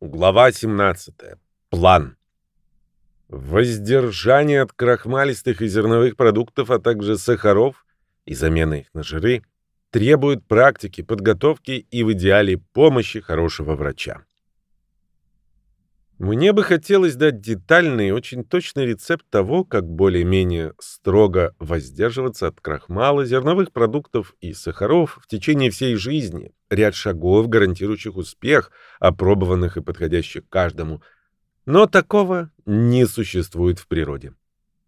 Глава 17. План. Воздержание от крахмалистых и зерновых продуктов, а также сахаров и замена их на жиры требует практики, подготовки и в идеале помощи хорошего врача. Мне бы хотелось дать детальный и очень точный рецепт того, как более-менее строго воздерживаться от крахмала, зерновых продуктов и сахаров в течение всей жизни, ряд шагов, гарантирующих успех, опробованных и подходящих каждому. Но такого не существует в природе.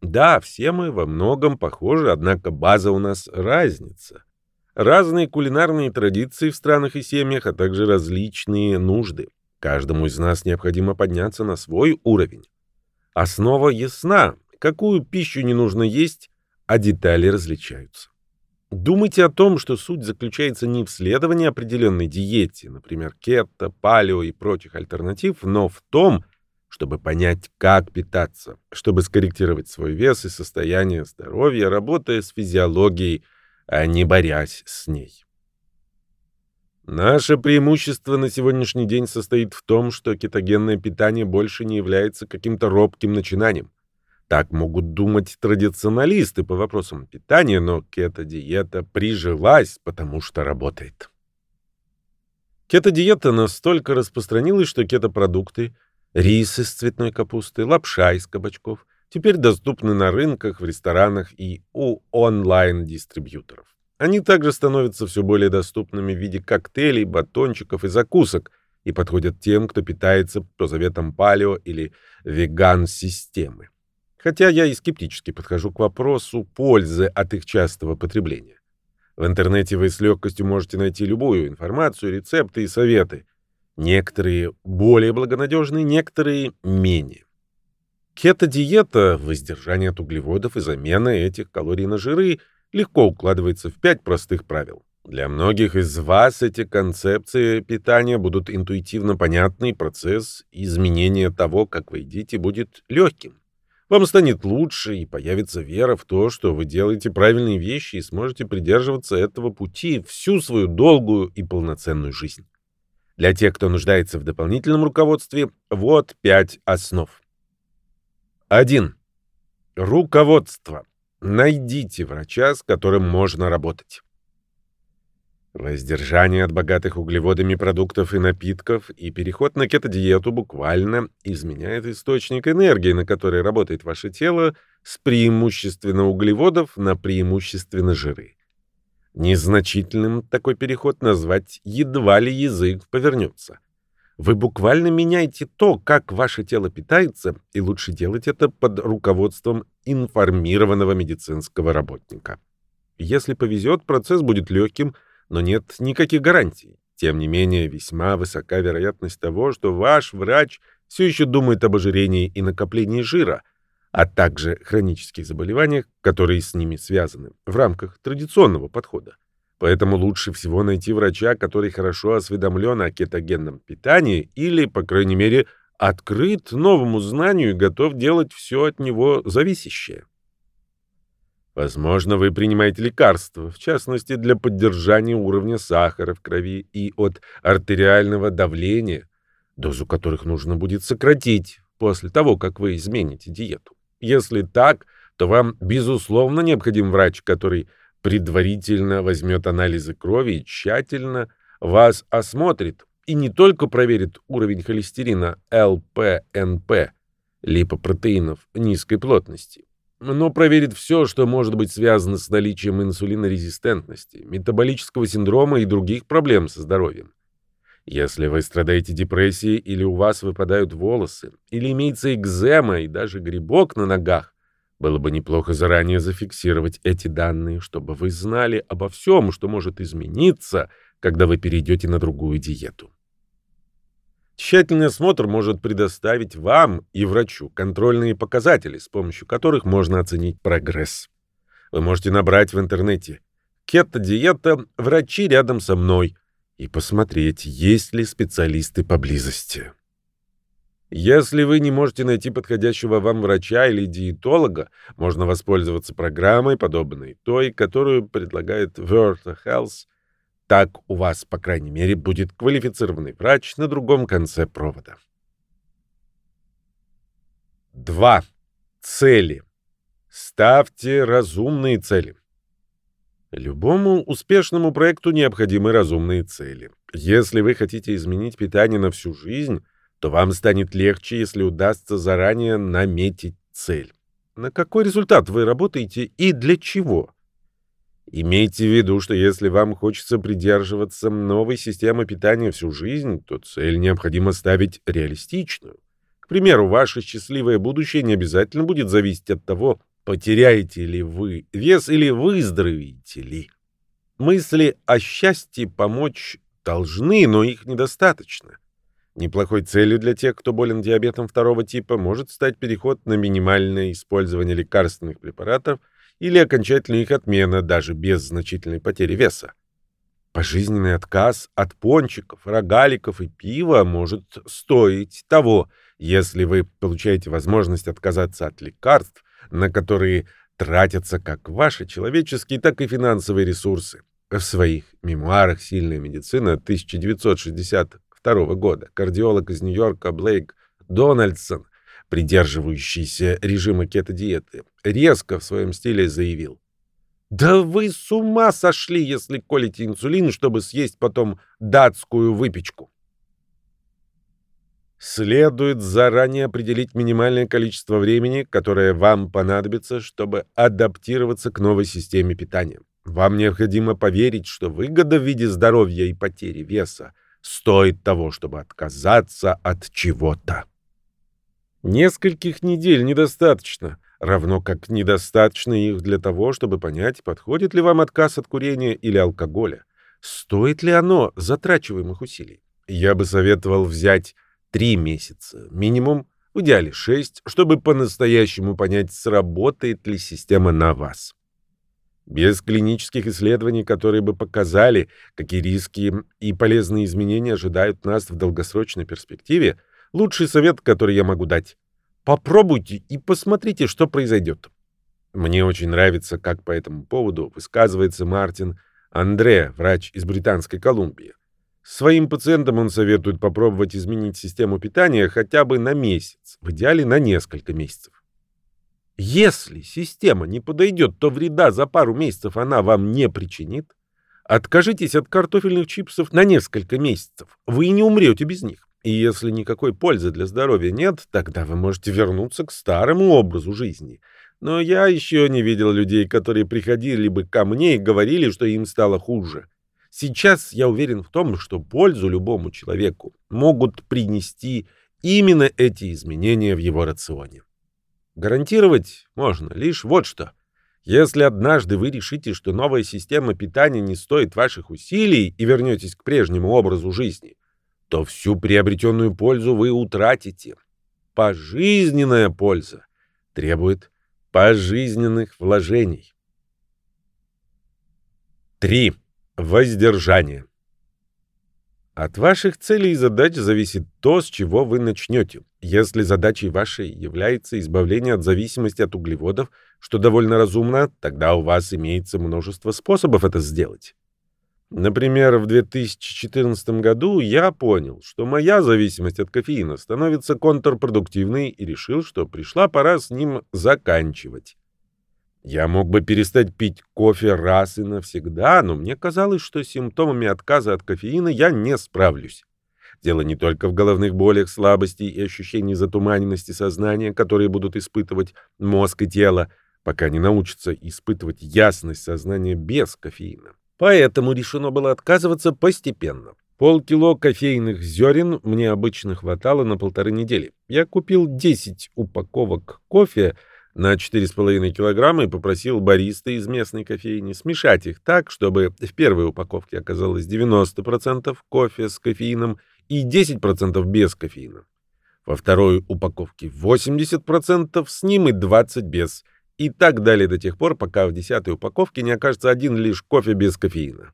Да, все мы во многом похожи, однако база у нас разница. Разные кулинарные традиции в странах и семьях, а также различные нужды. Каждому из нас необходимо подняться на свой уровень. Основа ясна, какую пищу не нужно есть, а детали различаются. Думайте о том, что суть заключается не в следовании определенной диете, например, кето, палео и прочих альтернатив, но в том, чтобы понять, как питаться, чтобы скорректировать свой вес и состояние здоровья, работая с физиологией, а не борясь с ней. Наше преимущество на сегодняшний день состоит в том, что кетогенное питание больше не является каким-то робким начинанием. Так могут думать традиционалисты по вопросам питания, но кето-диета прижилась, потому что работает. Кето-диета настолько распространилась, что кето-продукты, рис из цветной капусты, лапша из кабачков теперь доступны на рынках, в ресторанах и у онлайн-дистрибьюторов. Они также становятся все более доступными в виде коктейлей, батончиков и закусок и подходят тем, кто питается по заветам палео или веган-системы. Хотя я и скептически подхожу к вопросу пользы от их частого потребления. В интернете вы с легкостью можете найти любую информацию, рецепты и советы. Некоторые более благонадежные, некоторые менее. Кето-диета, воздержание от углеводов и замена этих калорий на жиры – легко укладывается в пять простых правил. Для многих из вас эти концепции питания будут интуитивно понятны, и процесс изменения того, как вы едите, будет легким. Вам станет лучше, и появится вера в то, что вы делаете правильные вещи и сможете придерживаться этого пути всю свою долгую и полноценную жизнь. Для тех, кто нуждается в дополнительном руководстве, вот пять основ. 1. Руководство. Найдите врача, с которым можно работать. Воздержание от богатых углеводами продуктов и напитков и переход на кетодиету буквально изменяет источник энергии, на который работает ваше тело, с преимущественно углеводов на преимущественно жиры. Незначительным такой переход назвать едва ли язык повернется. Вы буквально меняете то, как ваше тело питается, и лучше делать это под руководством информированного медицинского работника. Если повезет, процесс будет легким, но нет никаких гарантий. Тем не менее, весьма высока вероятность того, что ваш врач все еще думает об ожирении и накоплении жира, а также хронических заболеваниях, которые с ними связаны, в рамках традиционного подхода. Поэтому лучше всего найти врача, который хорошо осведомлен о кетогенном питании или, по крайней мере, открыт новому знанию и готов делать все от него зависящее. Возможно, вы принимаете лекарства, в частности, для поддержания уровня сахара в крови и от артериального давления, дозу которых нужно будет сократить после того, как вы измените диету. Если так, то вам, безусловно, необходим врач, который предварительно возьмет анализы крови и тщательно вас осмотрит и не только проверит уровень холестерина ЛПНП, липопротеинов низкой плотности, но проверит все, что может быть связано с наличием инсулинорезистентности, метаболического синдрома и других проблем со здоровьем. Если вы страдаете депрессией или у вас выпадают волосы, или имеется экзема и даже грибок на ногах, было бы неплохо заранее зафиксировать эти данные, чтобы вы знали обо всем, что может измениться, когда вы перейдете на другую диету. Тщательный осмотр может предоставить вам и врачу контрольные показатели, с помощью которых можно оценить прогресс. Вы можете набрать в интернете «Кето-диета. Врачи рядом со мной» и посмотреть, есть ли специалисты поблизости. Если вы не можете найти подходящего вам врача или диетолога, можно воспользоваться программой, подобной той, которую предлагает World Health, Так у вас, по крайней мере, будет квалифицированный врач на другом конце провода. 2. Цели. Ставьте разумные цели. Любому успешному проекту необходимы разумные цели. Если вы хотите изменить питание на всю жизнь, то вам станет легче, если удастся заранее наметить цель. На какой результат вы работаете и для чего? Имейте в виду, что если вам хочется придерживаться новой системы питания всю жизнь, то цель необходимо ставить реалистичную. К примеру, ваше счастливое будущее не обязательно будет зависеть от того, Потеряете ли вы вес или выздоровеете ли? Мысли о счастье помочь должны, но их недостаточно. Неплохой целью для тех, кто болен диабетом второго типа, может стать переход на минимальное использование лекарственных препаратов или окончательная их отмена даже без значительной потери веса. Пожизненный отказ от пончиков, рогаликов и пива может стоить того, если вы получаете возможность отказаться от лекарств, на которые тратятся как ваши человеческие, так и финансовые ресурсы. В своих мемуарах «Сильная медицина» 1962 года кардиолог из Нью-Йорка Блейк Дональдсон, придерживающийся режима кето-диеты, резко в своем стиле заявил, «Да вы с ума сошли, если колите инсулин, чтобы съесть потом датскую выпечку!» Следует заранее определить минимальное количество времени, которое вам понадобится, чтобы адаптироваться к новой системе питания. Вам необходимо поверить, что выгода в виде здоровья и потери веса стоит того, чтобы отказаться от чего-то. Нескольких недель недостаточно, равно как недостаточно их для того, чтобы понять, подходит ли вам отказ от курения или алкоголя. Стоит ли оно затрачиваемых усилий? Я бы советовал взять Три месяца, минимум, в идеале шесть, чтобы по-настоящему понять, сработает ли система на вас. Без клинических исследований, которые бы показали, какие риски и полезные изменения ожидают нас в долгосрочной перспективе, лучший совет, который я могу дать – попробуйте и посмотрите, что произойдет. Мне очень нравится, как по этому поводу высказывается Мартин Андре, врач из Британской Колумбии. Своим пациентам он советует попробовать изменить систему питания хотя бы на месяц, в идеале на несколько месяцев. Если система не подойдет, то вреда за пару месяцев она вам не причинит. Откажитесь от картофельных чипсов на несколько месяцев. Вы не умрете без них. И если никакой пользы для здоровья нет, тогда вы можете вернуться к старому образу жизни. Но я еще не видел людей, которые приходили бы ко мне и говорили, что им стало хуже. Сейчас я уверен в том, что пользу любому человеку могут принести именно эти изменения в его рационе. Гарантировать можно лишь вот что. Если однажды вы решите, что новая система питания не стоит ваших усилий и вернетесь к прежнему образу жизни, то всю приобретенную пользу вы утратите. Пожизненная польза требует пожизненных вложений. 3. Воздержание. От ваших целей и задач зависит то, с чего вы начнете. Если задачей вашей является избавление от зависимости от углеводов, что довольно разумно, тогда у вас имеется множество способов это сделать. Например, в 2014 году я понял, что моя зависимость от кофеина становится контрпродуктивной и решил, что пришла пора с ним заканчивать. Я мог бы перестать пить кофе раз и навсегда, но мне казалось, что с симптомами отказа от кофеина я не справлюсь. Дело не только в головных болях, слабости и ощущении затуманенности сознания, которые будут испытывать мозг и тело, пока не научатся испытывать ясность сознания без кофеина. Поэтому решено было отказываться постепенно. Полкило кофейных зерен мне обычно хватало на полторы недели. Я купил 10 упаковок кофе, на 4,5 килограмма и попросил бариста из местной кофейни смешать их так, чтобы в первой упаковке оказалось 90% кофе с кофеином и 10% без кофеина. Во второй упаковке 80% с ним и 20% без. И так далее до тех пор, пока в десятой упаковке не окажется один лишь кофе без кофеина.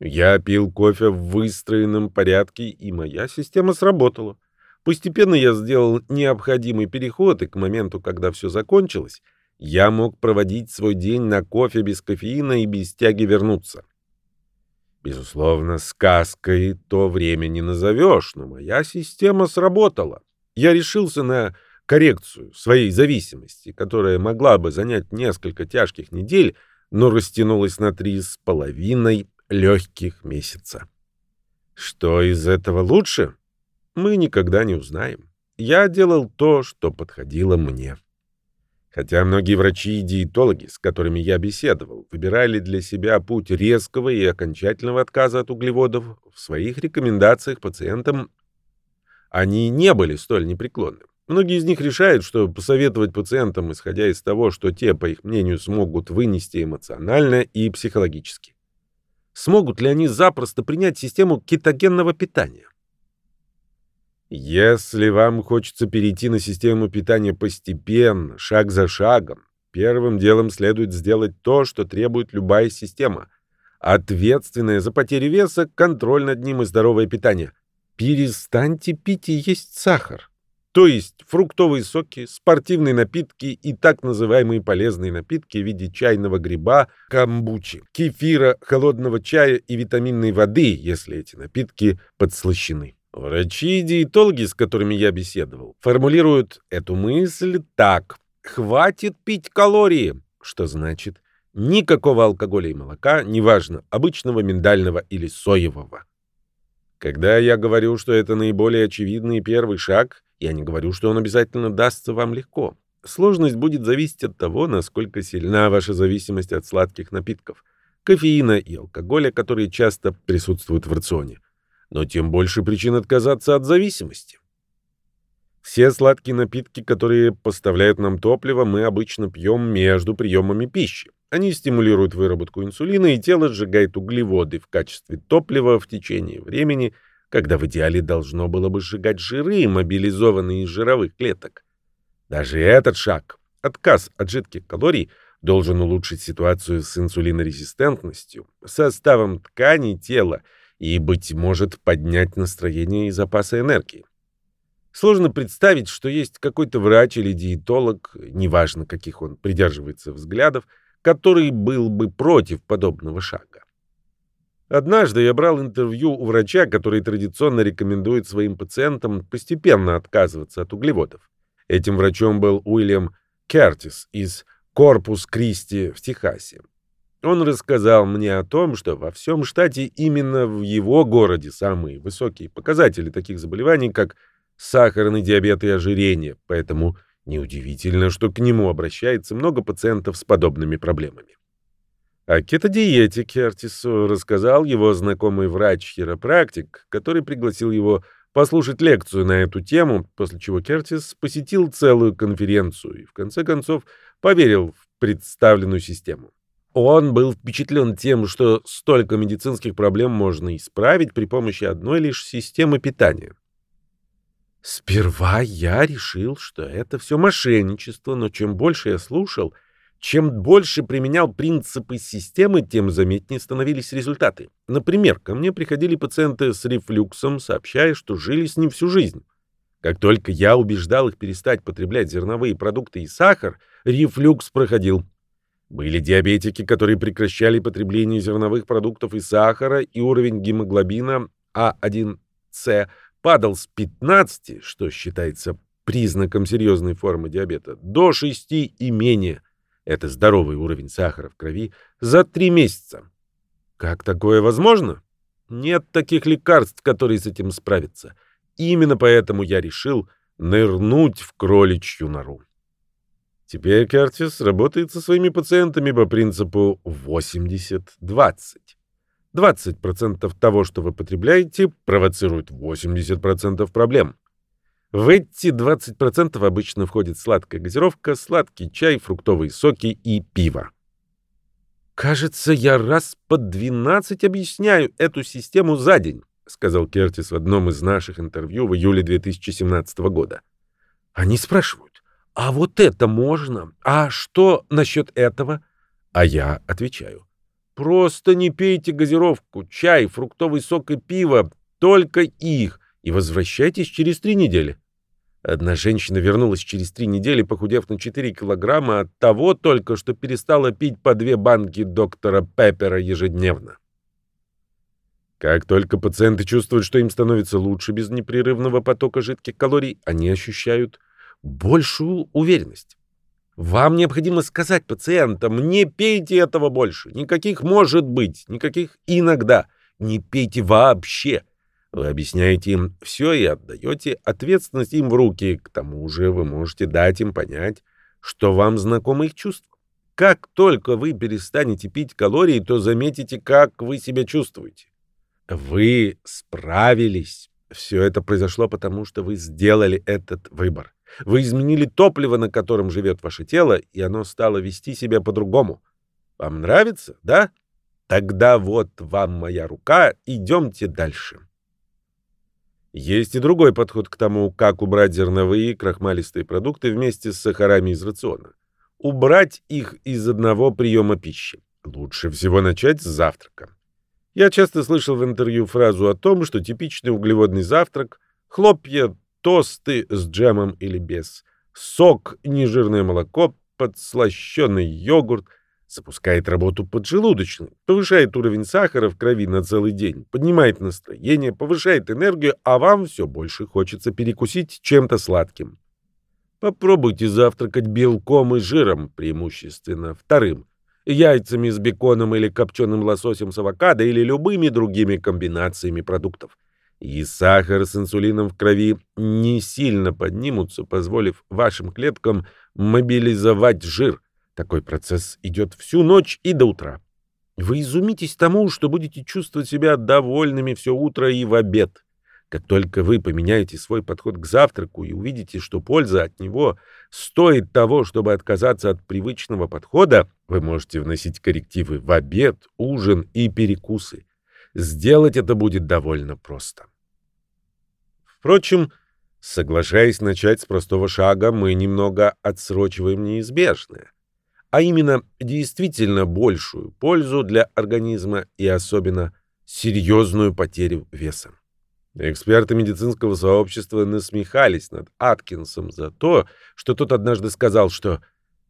Я пил кофе в выстроенном порядке, и моя система сработала. Постепенно я сделал необходимый переход, и к моменту, когда все закончилось, я мог проводить свой день на кофе без кофеина и без тяги вернуться. Безусловно, сказкой то время не назовешь, но моя система сработала. Я решился на коррекцию своей зависимости, которая могла бы занять несколько тяжких недель, но растянулась на три с половиной легких месяца. Что из этого лучше? Мы никогда не узнаем. Я делал то, что подходило мне. Хотя многие врачи и диетологи, с которыми я беседовал, выбирали для себя путь резкого и окончательного отказа от углеводов, в своих рекомендациях пациентам они не были столь непреклонны. Многие из них решают, что посоветовать пациентам, исходя из того, что те, по их мнению, смогут вынести эмоционально и психологически. Смогут ли они запросто принять систему кетогенного питания? Если вам хочется перейти на систему питания постепенно, шаг за шагом, первым делом следует сделать то, что требует любая система. Ответственное за потерю веса, контроль над ним и здоровое питание. Перестаньте пить и есть сахар. То есть фруктовые соки, спортивные напитки и так называемые полезные напитки в виде чайного гриба, камбучи, кефира, холодного чая и витаминной воды, если эти напитки подслащены. Врачи и диетологи, с которыми я беседовал, формулируют эту мысль так. «Хватит пить калории», что значит никакого алкоголя и молока, неважно, обычного, миндального или соевого. Когда я говорю, что это наиболее очевидный первый шаг, я не говорю, что он обязательно дастся вам легко. Сложность будет зависеть от того, насколько сильна ваша зависимость от сладких напитков, кофеина и алкоголя, которые часто присутствуют в рационе но тем больше причин отказаться от зависимости. Все сладкие напитки, которые поставляют нам топливо, мы обычно пьем между приемами пищи. Они стимулируют выработку инсулина, и тело сжигает углеводы в качестве топлива в течение времени, когда в идеале должно было бы сжигать жиры, мобилизованные из жировых клеток. Даже этот шаг, отказ от жидких калорий, должен улучшить ситуацию с инсулинорезистентностью, составом тканей тела и, быть может, поднять настроение и запасы энергии. Сложно представить, что есть какой-то врач или диетолог, неважно, каких он придерживается взглядов, который был бы против подобного шага. Однажды я брал интервью у врача, который традиционно рекомендует своим пациентам постепенно отказываться от углеводов. Этим врачом был Уильям Кертис из Корпус Кристи в Техасе. Он рассказал мне о том, что во всем штате именно в его городе самые высокие показатели таких заболеваний, как сахарный диабет и ожирение, поэтому неудивительно, что к нему обращается много пациентов с подобными проблемами. О кетодиете Кертису рассказал его знакомый врач-хиропрактик, который пригласил его послушать лекцию на эту тему, после чего Кертис посетил целую конференцию и в конце концов поверил в представленную систему. Он был впечатлен тем, что столько медицинских проблем можно исправить при помощи одной лишь системы питания. Сперва я решил, что это все мошенничество, но чем больше я слушал, чем больше применял принципы системы, тем заметнее становились результаты. Например, ко мне приходили пациенты с рефлюксом, сообщая, что жили с ним всю жизнь. Как только я убеждал их перестать потреблять зерновые продукты и сахар, рефлюкс проходил. Были диабетики, которые прекращали потребление зерновых продуктов и сахара, и уровень гемоглобина А1С падал с 15, что считается признаком серьезной формы диабета, до 6 и менее. Это здоровый уровень сахара в крови за 3 месяца. Как такое возможно? Нет таких лекарств, которые с этим справятся. Именно поэтому я решил нырнуть в кроличью нору. Теперь Кертис работает со своими пациентами по принципу 80-20. 20% того, что вы потребляете, провоцирует 80% проблем. В эти 20% обычно входит сладкая газировка, сладкий чай, фруктовые соки и пиво. «Кажется, я раз по 12 объясняю эту систему за день», сказал Кертис в одном из наших интервью в июле 2017 года. Они спрашивают, а вот это можно? А что насчет этого? А я отвечаю. Просто не пейте газировку, чай, фруктовый сок и пиво, только их, и возвращайтесь через три недели. Одна женщина вернулась через три недели, похудев на 4 килограмма от того только, что перестала пить по две банки доктора Пеппера ежедневно. Как только пациенты чувствуют, что им становится лучше без непрерывного потока жидких калорий, они ощущают большую уверенность. Вам необходимо сказать пациентам, не пейте этого больше, никаких может быть, никаких иногда, не пейте вообще. Вы объясняете им все и отдаете ответственность им в руки, к тому же вы можете дать им понять, что вам знакомы их чувства. Как только вы перестанете пить калории, то заметите, как вы себя чувствуете. Вы справились. Все это произошло потому, что вы сделали этот выбор. Вы изменили топливо, на котором живет ваше тело, и оно стало вести себя по-другому. Вам нравится, да? Тогда вот вам моя рука, идемте дальше. Есть и другой подход к тому, как убрать зерновые крахмалистые продукты вместе с сахарами из рациона. Убрать их из одного приема пищи. Лучше всего начать с завтрака. Я часто слышал в интервью фразу о том, что типичный углеводный завтрак – хлопья, тосты с джемом или без, сок, нежирное молоко, подслащенный йогурт. Запускает работу поджелудочной, повышает уровень сахара в крови на целый день, поднимает настроение, повышает энергию, а вам все больше хочется перекусить чем-то сладким. Попробуйте завтракать белком и жиром, преимущественно вторым, яйцами с беконом или копченым лососем с авокадо или любыми другими комбинациями продуктов и сахар с инсулином в крови не сильно поднимутся, позволив вашим клеткам мобилизовать жир. Такой процесс идет всю ночь и до утра. Вы изумитесь тому, что будете чувствовать себя довольными все утро и в обед. Как только вы поменяете свой подход к завтраку и увидите, что польза от него стоит того, чтобы отказаться от привычного подхода, вы можете вносить коррективы в обед, ужин и перекусы. Сделать это будет довольно просто. Впрочем, соглашаясь начать с простого шага, мы немного отсрочиваем неизбежное, а именно действительно большую пользу для организма и особенно серьезную потерю веса. Эксперты медицинского сообщества насмехались над Аткинсом за то, что тот однажды сказал, что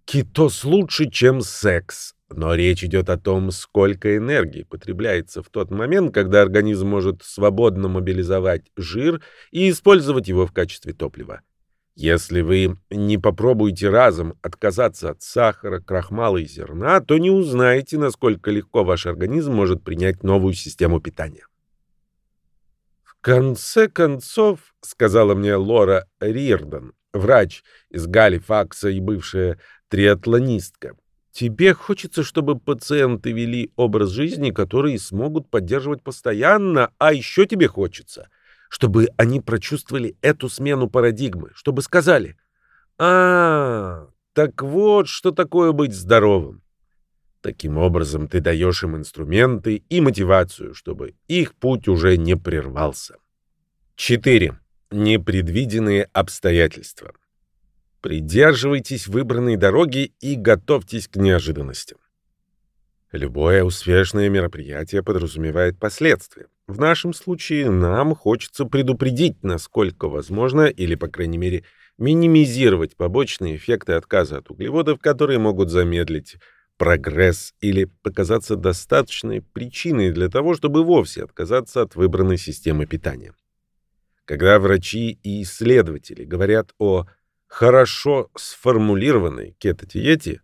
«кетоз лучше, чем секс», но речь идет о том, сколько энергии потребляется в тот момент, когда организм может свободно мобилизовать жир и использовать его в качестве топлива. Если вы не попробуете разом отказаться от сахара, крахмала и зерна, то не узнаете, насколько легко ваш организм может принять новую систему питания. В конце концов, сказала мне Лора Рирдон, врач из Галифакса и бывшая триатлонистка, Тебе хочется, чтобы пациенты вели образ жизни, который смогут поддерживать постоянно, а еще тебе хочется, чтобы они прочувствовали эту смену парадигмы, чтобы сказали «А, так вот, что такое быть здоровым». Таким образом, ты даешь им инструменты и мотивацию, чтобы их путь уже не прервался. 4. Непредвиденные обстоятельства. Придерживайтесь выбранной дороги и готовьтесь к неожиданностям. Любое успешное мероприятие подразумевает последствия. В нашем случае нам хочется предупредить, насколько возможно, или, по крайней мере, минимизировать побочные эффекты отказа от углеводов, которые могут замедлить прогресс или показаться достаточной причиной для того, чтобы вовсе отказаться от выбранной системы питания. Когда врачи и исследователи говорят о хорошо сформулированной кето-диете,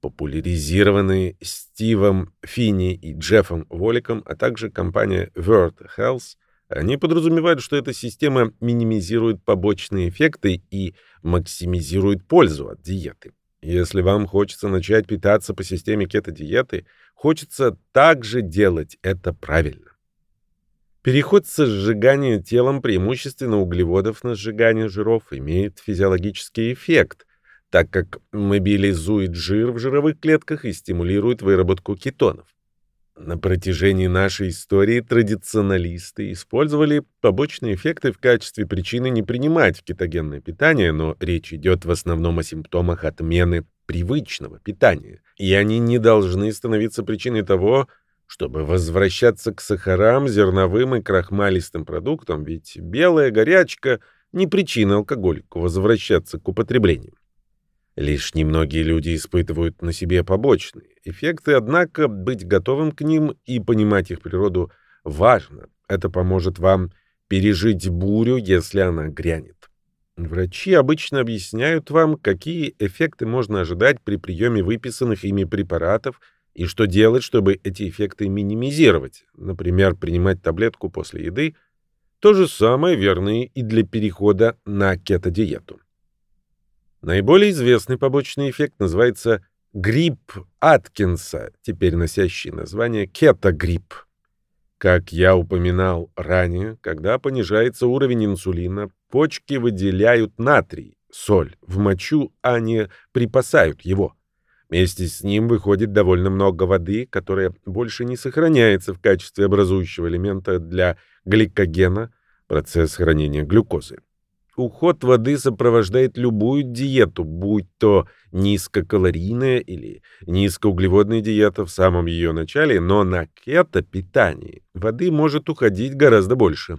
популяризированной Стивом Финни и Джеффом Воликом, а также компания World Health, они подразумевают, что эта система минимизирует побочные эффекты и максимизирует пользу от диеты. Если вам хочется начать питаться по системе кето-диеты, хочется также делать это правильно. Переход со сжигания телом преимущественно углеводов на сжигание жиров имеет физиологический эффект, так как мобилизует жир в жировых клетках и стимулирует выработку кетонов. На протяжении нашей истории традиционалисты использовали побочные эффекты в качестве причины не принимать кетогенное питание, но речь идет в основном о симптомах отмены привычного питания, и они не должны становиться причиной того, чтобы возвращаться к сахарам, зерновым и крахмалистым продуктам, ведь белая горячка не причина алкоголику возвращаться к употреблению. Лишь немногие люди испытывают на себе побочные эффекты, однако быть готовым к ним и понимать их природу важно, Это поможет вам пережить бурю, если она грянет. Врачи обычно объясняют вам, какие эффекты можно ожидать при приеме выписанных ими препаратов и что делать, чтобы эти эффекты минимизировать. Например, принимать таблетку после еды. То же самое верно и для перехода на кетодиету. Наиболее известный побочный эффект называется грипп Аткинса, теперь носящий название кетогрипп. Как я упоминал ранее, когда понижается уровень инсулина, почки выделяют натрий, соль, в мочу, а не припасают его. Вместе с ним выходит довольно много воды, которая больше не сохраняется в качестве образующего элемента для гликогена, процесс хранения глюкозы. Уход воды сопровождает любую диету, будь то низкокалорийная или низкоуглеводная диета в самом ее начале, но на кето-питании воды может уходить гораздо больше.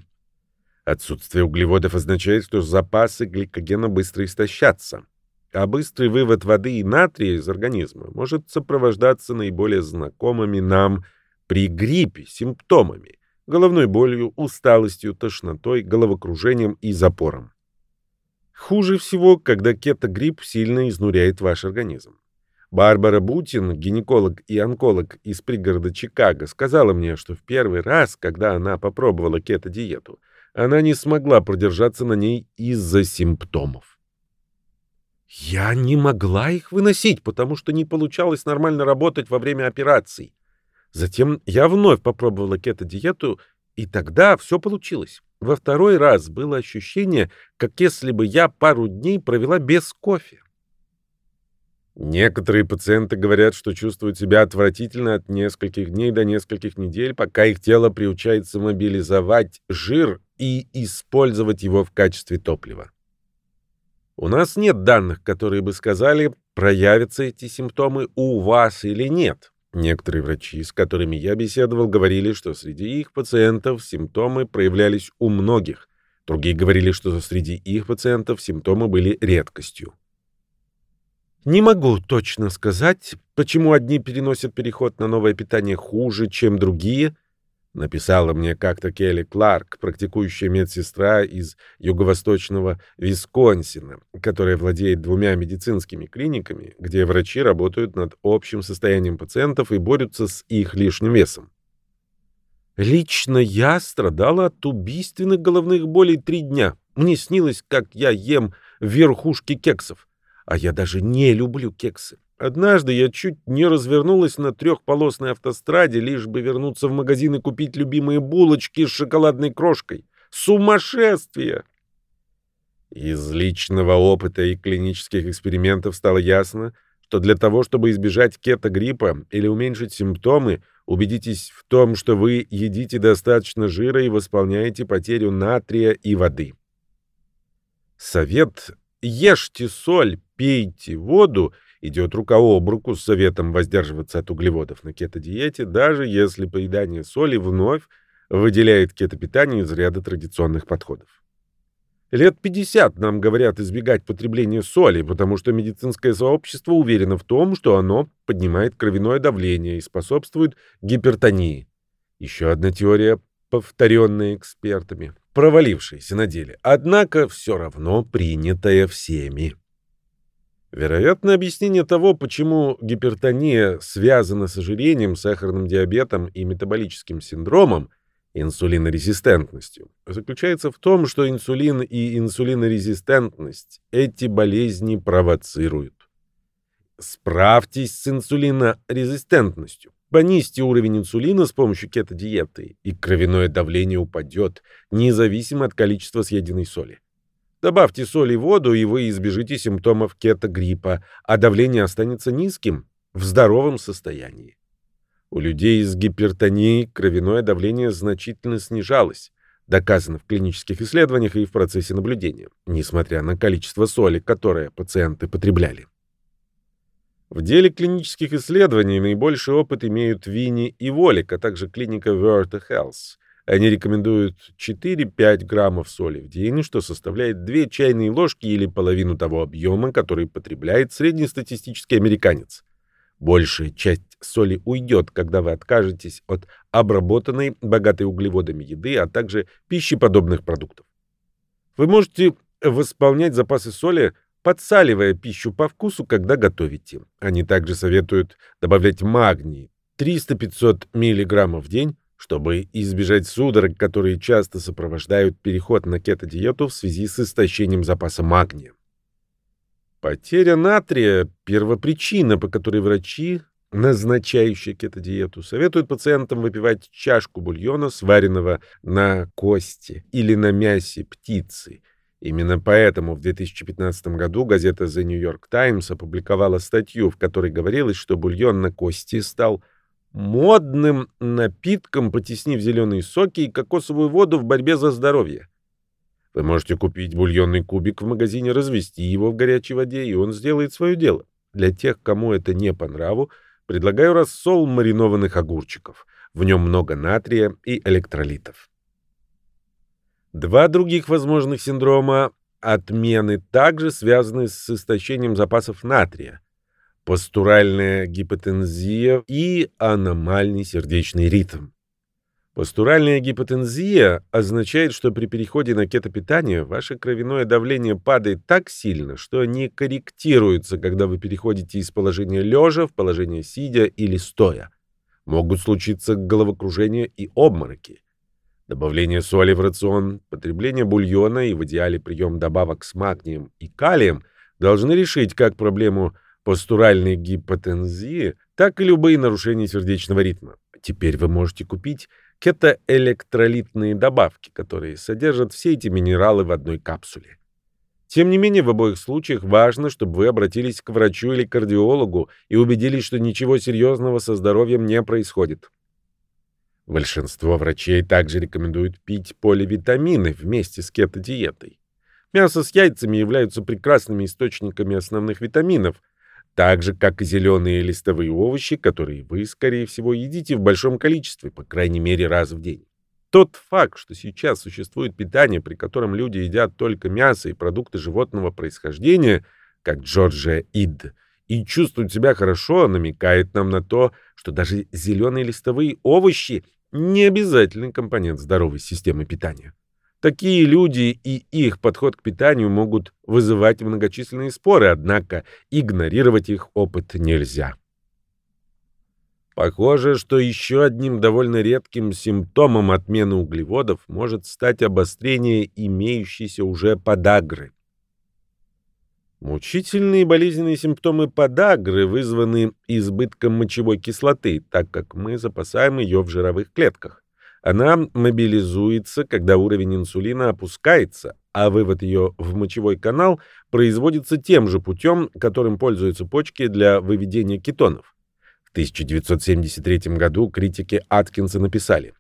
Отсутствие углеводов означает, что запасы гликогена быстро истощатся. А быстрый вывод воды и натрия из организма может сопровождаться наиболее знакомыми нам при гриппе симптомами – головной болью, усталостью, тошнотой, головокружением и запором. Хуже всего, когда кетогрипп сильно изнуряет ваш организм. Барбара Бутин, гинеколог и онколог из пригорода Чикаго, сказала мне, что в первый раз, когда она попробовала кето-диету, она не смогла продержаться на ней из-за симптомов. Я не могла их выносить, потому что не получалось нормально работать во время операций. Затем я вновь попробовала кето-диету, и тогда все получилось. Во второй раз было ощущение, как если бы я пару дней провела без кофе. Некоторые пациенты говорят, что чувствуют себя отвратительно от нескольких дней до нескольких недель, пока их тело приучается мобилизовать жир и использовать его в качестве топлива. У нас нет данных, которые бы сказали, проявятся эти симптомы у вас или нет. Некоторые врачи, с которыми я беседовал, говорили, что среди их пациентов симптомы проявлялись у многих. Другие говорили, что среди их пациентов симптомы были редкостью. Не могу точно сказать, почему одни переносят переход на новое питание хуже, чем другие – Написала мне как-то Келли Кларк, практикующая медсестра из юго-восточного Висконсина, которая владеет двумя медицинскими клиниками, где врачи работают над общим состоянием пациентов и борются с их лишним весом. Лично я страдала от убийственных головных болей три дня. Мне снилось, как я ем верхушки кексов. А я даже не люблю кексы. Однажды я чуть не развернулась на трехполосной автостраде, лишь бы вернуться в магазин и купить любимые булочки с шоколадной крошкой. Сумасшествие! Из личного опыта и клинических экспериментов стало ясно, что для того, чтобы избежать кетогриппа или уменьшить симптомы, убедитесь в том, что вы едите достаточно жира и восполняете потерю натрия и воды. Совет «Ешьте соль, пейте воду» идет рука об руку с советом воздерживаться от углеводов на кето-диете, даже если поедание соли вновь выделяет кето-питание из ряда традиционных подходов. Лет 50 нам говорят избегать потребления соли, потому что медицинское сообщество уверено в том, что оно поднимает кровяное давление и способствует гипертонии. Еще одна теория, повторенная экспертами, провалившаяся на деле, однако все равно принятая всеми. Вероятно, объяснение того, почему гипертония связана с ожирением, сахарным диабетом и метаболическим синдромом, инсулинорезистентностью, заключается в том, что инсулин и инсулинорезистентность эти болезни провоцируют. Справьтесь с инсулинорезистентностью. Понизьте уровень инсулина с помощью кето-диеты, и кровяное давление упадет, независимо от количества съеденной соли. Добавьте соль и воду, и вы избежите симптомов кетогриппа, а давление останется низким, в здоровом состоянии. У людей с гипертонией кровяное давление значительно снижалось, доказано в клинических исследованиях и в процессе наблюдения, несмотря на количество соли, которое пациенты потребляли. В деле клинических исследований наибольший опыт имеют Винни и Волик, а также клиника Verta Health – они рекомендуют 4-5 граммов соли в день, что составляет 2 чайные ложки или половину того объема, который потребляет среднестатистический американец. Большая часть соли уйдет, когда вы откажетесь от обработанной, богатой углеводами еды, а также пищеподобных продуктов. Вы можете восполнять запасы соли, подсаливая пищу по вкусу, когда готовите. Они также советуют добавлять магний 300-500 мг в день, чтобы избежать судорог, которые часто сопровождают переход на кето-диету в связи с истощением запаса магния. Потеря натрия – первопричина, по которой врачи, назначающие кето-диету, советуют пациентам выпивать чашку бульона, сваренного на кости или на мясе птицы. Именно поэтому в 2015 году газета The New York Times опубликовала статью, в которой говорилось, что бульон на кости стал – модным напитком, потеснив зеленые соки и кокосовую воду в борьбе за здоровье. Вы можете купить бульонный кубик в магазине, развести его в горячей воде, и он сделает свое дело. Для тех, кому это не по нраву, предлагаю рассол маринованных огурчиков. В нем много натрия и электролитов. Два других возможных синдрома отмены также связаны с истощением запасов натрия постуральная гипотензия и аномальный сердечный ритм. Постуральная гипотензия означает, что при переходе на кетопитание ваше кровяное давление падает так сильно, что не корректируется, когда вы переходите из положения лежа в положение сидя или стоя. Могут случиться головокружение и обмороки. Добавление соли в рацион, потребление бульона и в идеале прием добавок с магнием и калием должны решить как проблему постуральной гипотензии, так и любые нарушения сердечного ритма. Теперь вы можете купить кетоэлектролитные добавки, которые содержат все эти минералы в одной капсуле. Тем не менее, в обоих случаях важно, чтобы вы обратились к врачу или кардиологу и убедились, что ничего серьезного со здоровьем не происходит. Большинство врачей также рекомендуют пить поливитамины вместе с кетодиетой. Мясо с яйцами являются прекрасными источниками основных витаминов, так же, как и зеленые листовые овощи, которые вы, скорее всего, едите в большом количестве, по крайней мере, раз в день. Тот факт, что сейчас существует питание, при котором люди едят только мясо и продукты животного происхождения, как Джорджия Ид, и чувствуют себя хорошо, намекает нам на то, что даже зеленые листовые овощи – не обязательный компонент здоровой системы питания. Такие люди и их подход к питанию могут вызывать многочисленные споры, однако игнорировать их опыт нельзя. Похоже, что еще одним довольно редким симптомом отмены углеводов может стать обострение имеющейся уже подагры. Мучительные болезненные симптомы подагры вызваны избытком мочевой кислоты, так как мы запасаем ее в жировых клетках. Она мобилизуется, когда уровень инсулина опускается, а вывод ее в мочевой канал производится тем же путем, которым пользуются почки для выведения кетонов. В 1973 году критики Аткинса написали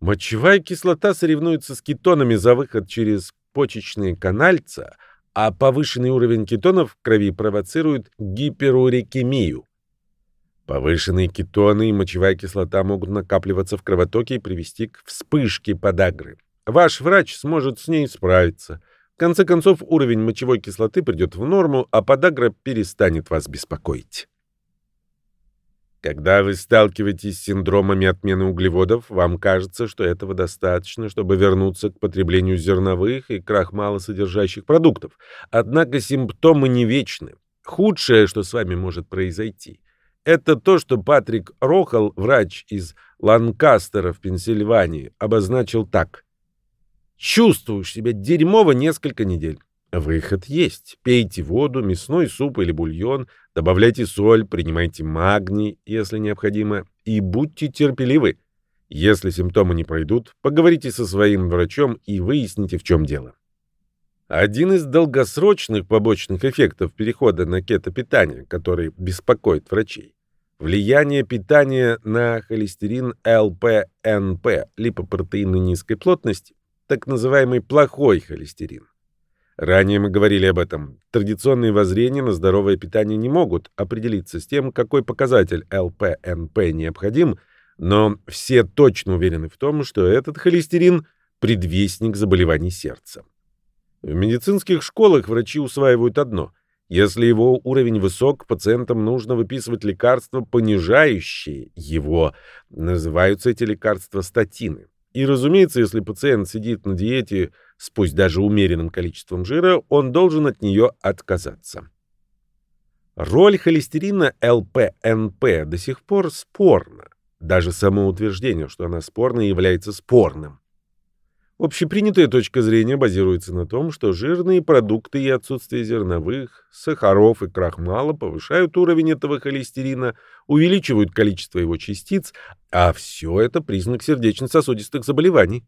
«Мочевая кислота соревнуется с кетонами за выход через почечные канальца, а повышенный уровень кетонов в крови провоцирует гиперурикемию. Повышенные кетоны и мочевая кислота могут накапливаться в кровотоке и привести к вспышке подагры. Ваш врач сможет с ней справиться. В конце концов, уровень мочевой кислоты придет в норму, а подагра перестанет вас беспокоить. Когда вы сталкиваетесь с синдромами отмены углеводов, вам кажется, что этого достаточно, чтобы вернуться к потреблению зерновых и крахмалосодержащих продуктов. Однако симптомы не вечны. Худшее, что с вами может произойти, это то, что Патрик Рохал, врач из Ланкастера в Пенсильвании, обозначил так. Чувствуешь себя дерьмово несколько недель. Выход есть. Пейте воду, мясной суп или бульон, добавляйте соль, принимайте магний, если необходимо, и будьте терпеливы. Если симптомы не пройдут, поговорите со своим врачом и выясните, в чем дело. Один из долгосрочных побочных эффектов перехода на кетопитание, который беспокоит врачей, Влияние питания на холестерин ЛПНП, липопротеины низкой плотности, так называемый плохой холестерин. Ранее мы говорили об этом. Традиционные воззрения на здоровое питание не могут определиться с тем, какой показатель ЛПНП необходим, но все точно уверены в том, что этот холестерин – предвестник заболеваний сердца. В медицинских школах врачи усваивают одно – Если его уровень высок, пациентам нужно выписывать лекарства, понижающие его. Называются эти лекарства статины. И, разумеется, если пациент сидит на диете с пусть даже умеренным количеством жира, он должен от нее отказаться. Роль холестерина ЛПНП до сих пор спорна. Даже само утверждение, что она спорна, является спорным. Общепринятая точка зрения базируется на том, что жирные продукты и отсутствие зерновых, сахаров и крахмала повышают уровень этого холестерина, увеличивают количество его частиц, а все это признак сердечно-сосудистых заболеваний.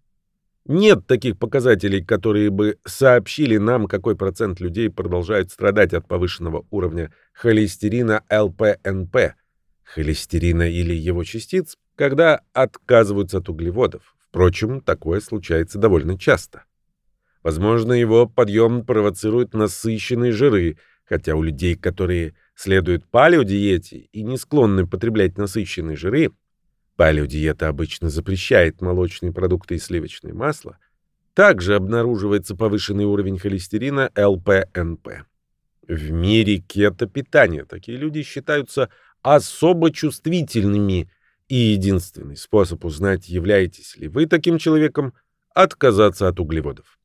Нет таких показателей, которые бы сообщили нам, какой процент людей продолжают страдать от повышенного уровня холестерина ЛПНП, холестерина или его частиц, когда отказываются от углеводов. Впрочем, такое случается довольно часто. Возможно, его подъем провоцирует насыщенные жиры, хотя у людей, которые следуют палеодиете и не склонны потреблять насыщенные жиры, палеодиета обычно запрещает молочные продукты и сливочное масло, также обнаруживается повышенный уровень холестерина ЛПНП. В мире кето-питания такие люди считаются особо чувствительными и единственный способ узнать, являетесь ли вы таким человеком, отказаться от углеводов.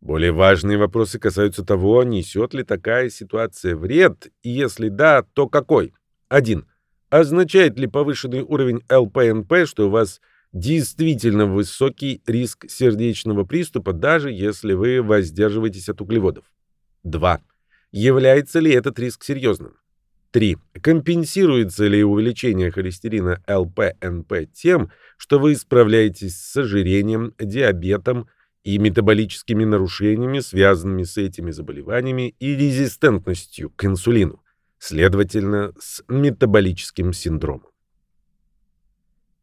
Более важные вопросы касаются того, несет ли такая ситуация вред, и если да, то какой. 1. Означает ли повышенный уровень ЛПНП, что у вас действительно высокий риск сердечного приступа, даже если вы воздерживаетесь от углеводов? 2. Является ли этот риск серьезным? 3. Компенсируется ли увеличение холестерина ЛПНП тем, что вы справляетесь с ожирением, диабетом и метаболическими нарушениями, связанными с этими заболеваниями и резистентностью к инсулину, следовательно, с метаболическим синдромом?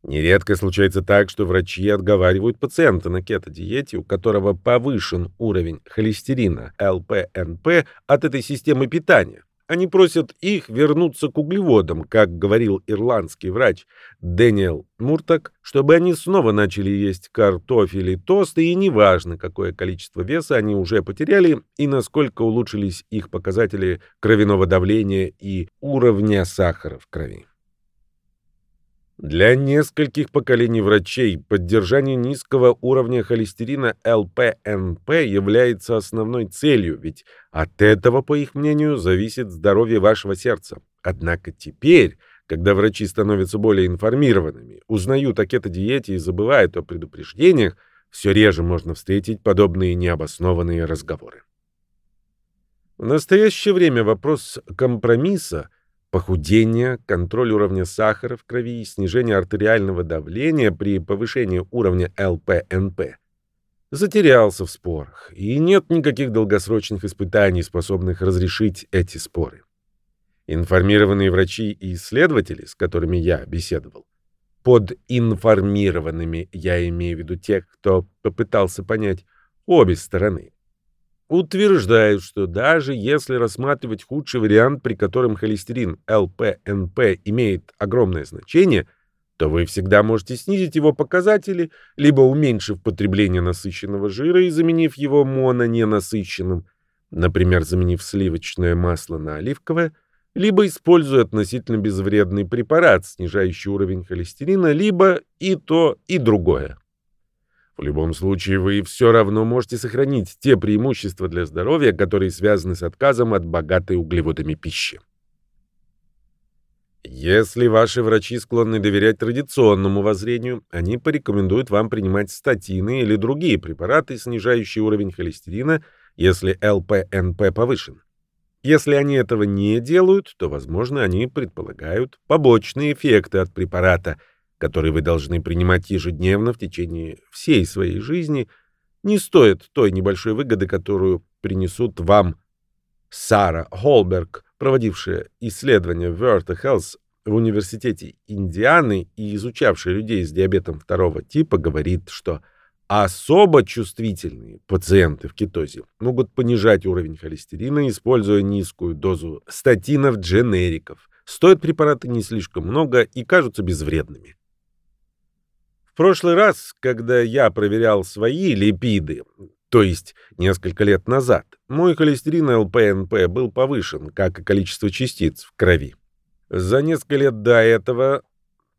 Нередко случается так, что врачи отговаривают пациента на кето-диете, у которого повышен уровень холестерина ЛПНП от этой системы питания, они просят их вернуться к углеводам, как говорил ирландский врач Дэниел Муртак, чтобы они снова начали есть картофель и тосты, и неважно, какое количество веса они уже потеряли и насколько улучшились их показатели кровяного давления и уровня сахара в крови. Для нескольких поколений врачей поддержание низкого уровня холестерина ЛПНП является основной целью, ведь от этого, по их мнению, зависит здоровье вашего сердца. Однако теперь, когда врачи становятся более информированными, узнают о кетодиете и забывают о предупреждениях, все реже можно встретить подобные необоснованные разговоры. В настоящее время вопрос компромисса – Похудение, контроль уровня сахара в крови и снижение артериального давления при повышении уровня ЛПНП затерялся в спорах, и нет никаких долгосрочных испытаний, способных разрешить эти споры. Информированные врачи и исследователи, с которыми я беседовал, под информированными я имею в виду тех, кто попытался понять обе стороны, утверждают, что даже если рассматривать худший вариант, при котором холестерин ЛПНП имеет огромное значение, то вы всегда можете снизить его показатели, либо уменьшив потребление насыщенного жира и заменив его мононенасыщенным, например, заменив сливочное масло на оливковое, либо используя относительно безвредный препарат, снижающий уровень холестерина, либо и то, и другое. В любом случае, вы все равно можете сохранить те преимущества для здоровья, которые связаны с отказом от богатой углеводами пищи. Если ваши врачи склонны доверять традиционному воззрению, они порекомендуют вам принимать статины или другие препараты, снижающие уровень холестерина, если ЛПНП повышен. Если они этого не делают, то, возможно, они предполагают побочные эффекты от препарата – который вы должны принимать ежедневно в течение всей своей жизни, не стоит той небольшой выгоды, которую принесут вам Сара Холберг, проводившая исследование в World Health в Университете Индианы и изучавшая людей с диабетом второго типа, говорит, что особо чувствительные пациенты в кетозе могут понижать уровень холестерина, используя низкую дозу статинов-дженериков. Стоят препараты не слишком много и кажутся безвредными. В прошлый раз, когда я проверял свои липиды, То есть несколько лет назад мой холестерин ЛПНП был повышен, как и количество частиц в крови. За несколько лет до этого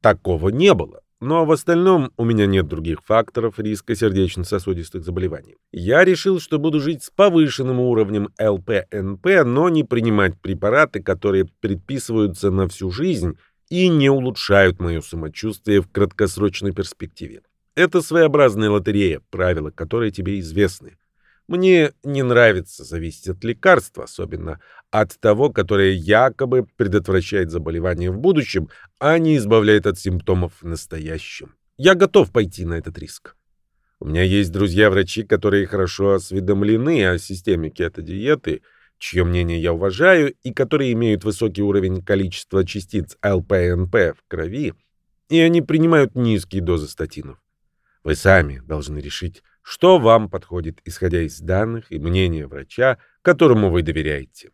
такого не было. Но в остальном у меня нет других факторов риска сердечно-сосудистых заболеваний. Я решил, что буду жить с повышенным уровнем ЛПНП, но не принимать препараты, которые предписываются на всю жизнь и не улучшают мое самочувствие в краткосрочной перспективе. Это своеобразная лотерея, правила которой тебе известны. Мне не нравится зависеть от лекарства, особенно от того, которое якобы предотвращает заболевание в будущем, а не избавляет от симптомов в настоящем. Я готов пойти на этот риск. У меня есть друзья-врачи, которые хорошо осведомлены о системе кето-диеты, чье мнение я уважаю, и которые имеют высокий уровень количества частиц ЛПНП в крови, и они принимают низкие дозы статинов. Вы сами должны решить, что вам подходит, исходя из данных и мнения врача, которому вы доверяете.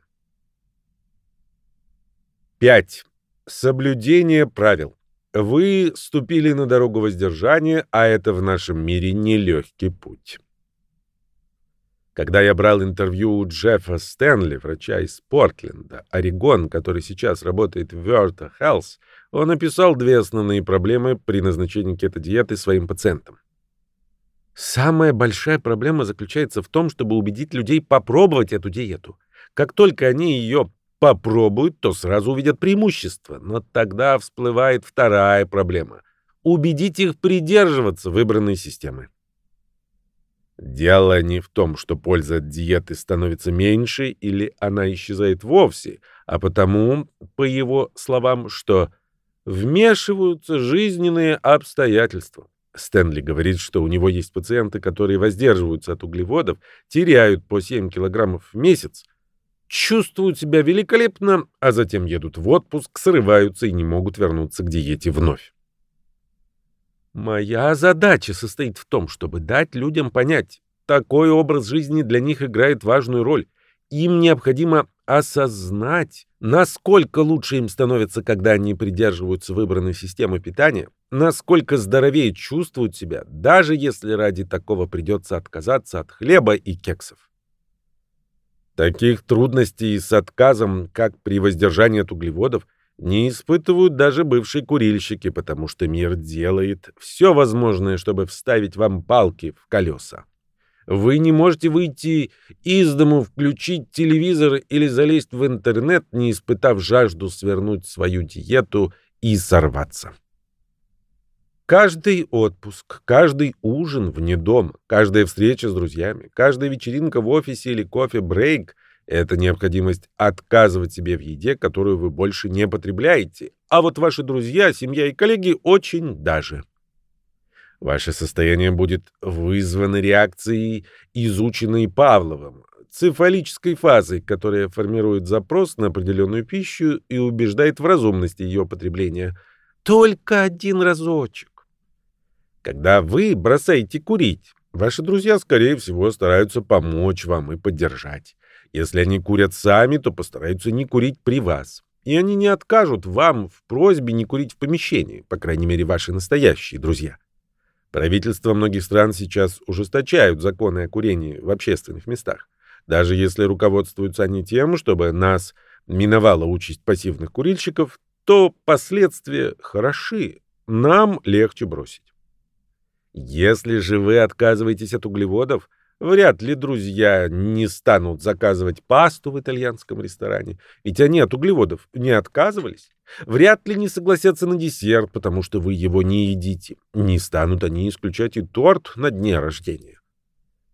5. Соблюдение правил. Вы ступили на дорогу воздержания, а это в нашем мире нелегкий путь. Когда я брал интервью у Джеффа Стэнли, врача из Портленда, Орегон, который сейчас работает в Verta Health, он описал две основные проблемы при назначении кето-диеты своим пациентам. Самая большая проблема заключается в том, чтобы убедить людей попробовать эту диету. Как только они ее попробуют, то сразу увидят преимущество. Но тогда всплывает вторая проблема — убедить их придерживаться выбранной системы. Дело не в том, что польза от диеты становится меньше или она исчезает вовсе, а потому, по его словам, что вмешиваются жизненные обстоятельства. Стэнли говорит, что у него есть пациенты, которые воздерживаются от углеводов, теряют по 7 килограммов в месяц, чувствуют себя великолепно, а затем едут в отпуск, срываются и не могут вернуться к диете вновь. Моя задача состоит в том, чтобы дать людям понять, такой образ жизни для них играет важную роль. Им необходимо осознать, насколько лучше им становится, когда они придерживаются выбранной системы питания, насколько здоровее чувствуют себя, даже если ради такого придется отказаться от хлеба и кексов. Таких трудностей с отказом, как при воздержании от углеводов, не испытывают даже бывшие курильщики, потому что мир делает все возможное, чтобы вставить вам палки в колеса. Вы не можете выйти из дому, включить телевизор или залезть в интернет, не испытав жажду свернуть свою диету и сорваться. Каждый отпуск, каждый ужин вне дома, каждая встреча с друзьями, каждая вечеринка в офисе или кофе-брейк — это необходимость отказывать себе в еде, которую вы больше не потребляете. А вот ваши друзья, семья и коллеги очень даже. Ваше состояние будет вызвано реакцией, изученной Павловым, цефалической фазой, которая формирует запрос на определенную пищу и убеждает в разумности ее потребления. Только один разочек. Когда вы бросаете курить, ваши друзья, скорее всего, стараются помочь вам и поддержать. Если они курят сами, то постараются не курить при вас. И они не откажут вам в просьбе не курить в помещении, по крайней мере, ваши настоящие друзья. Правительства многих стран сейчас ужесточают законы о курении в общественных местах. Даже если руководствуются они тем, чтобы нас миновала участь пассивных курильщиков, то последствия хороши, нам легче бросить. Если же вы отказываетесь от углеводов, вряд ли друзья не станут заказывать пасту в итальянском ресторане, ведь они от углеводов не отказывались. Вряд ли не согласятся на десерт, потому что вы его не едите. Не станут они исключать и торт на дне рождения.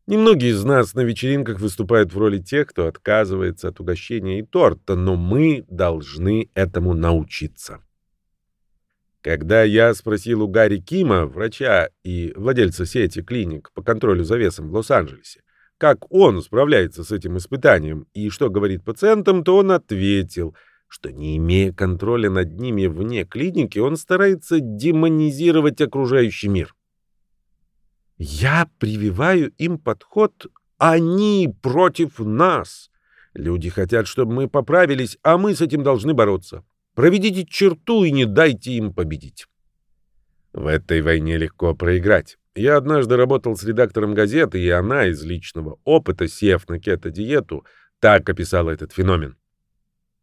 Немногие из нас на вечеринках выступают в роли тех, кто отказывается от угощения и торта, но мы должны этому научиться. Когда я спросил у Гарри Кима, врача и владельца сети клиник по контролю за весом в Лос-Анджелесе, как он справляется с этим испытанием и что говорит пациентам, то он ответил, что не имея контроля над ними вне клиники, он старается демонизировать окружающий мир. Я прививаю им подход «они против нас». Люди хотят, чтобы мы поправились, а мы с этим должны бороться. Проведите черту и не дайте им победить. В этой войне легко проиграть. Я однажды работал с редактором газеты, и она из личного опыта, сев на кето-диету, так описала этот феномен.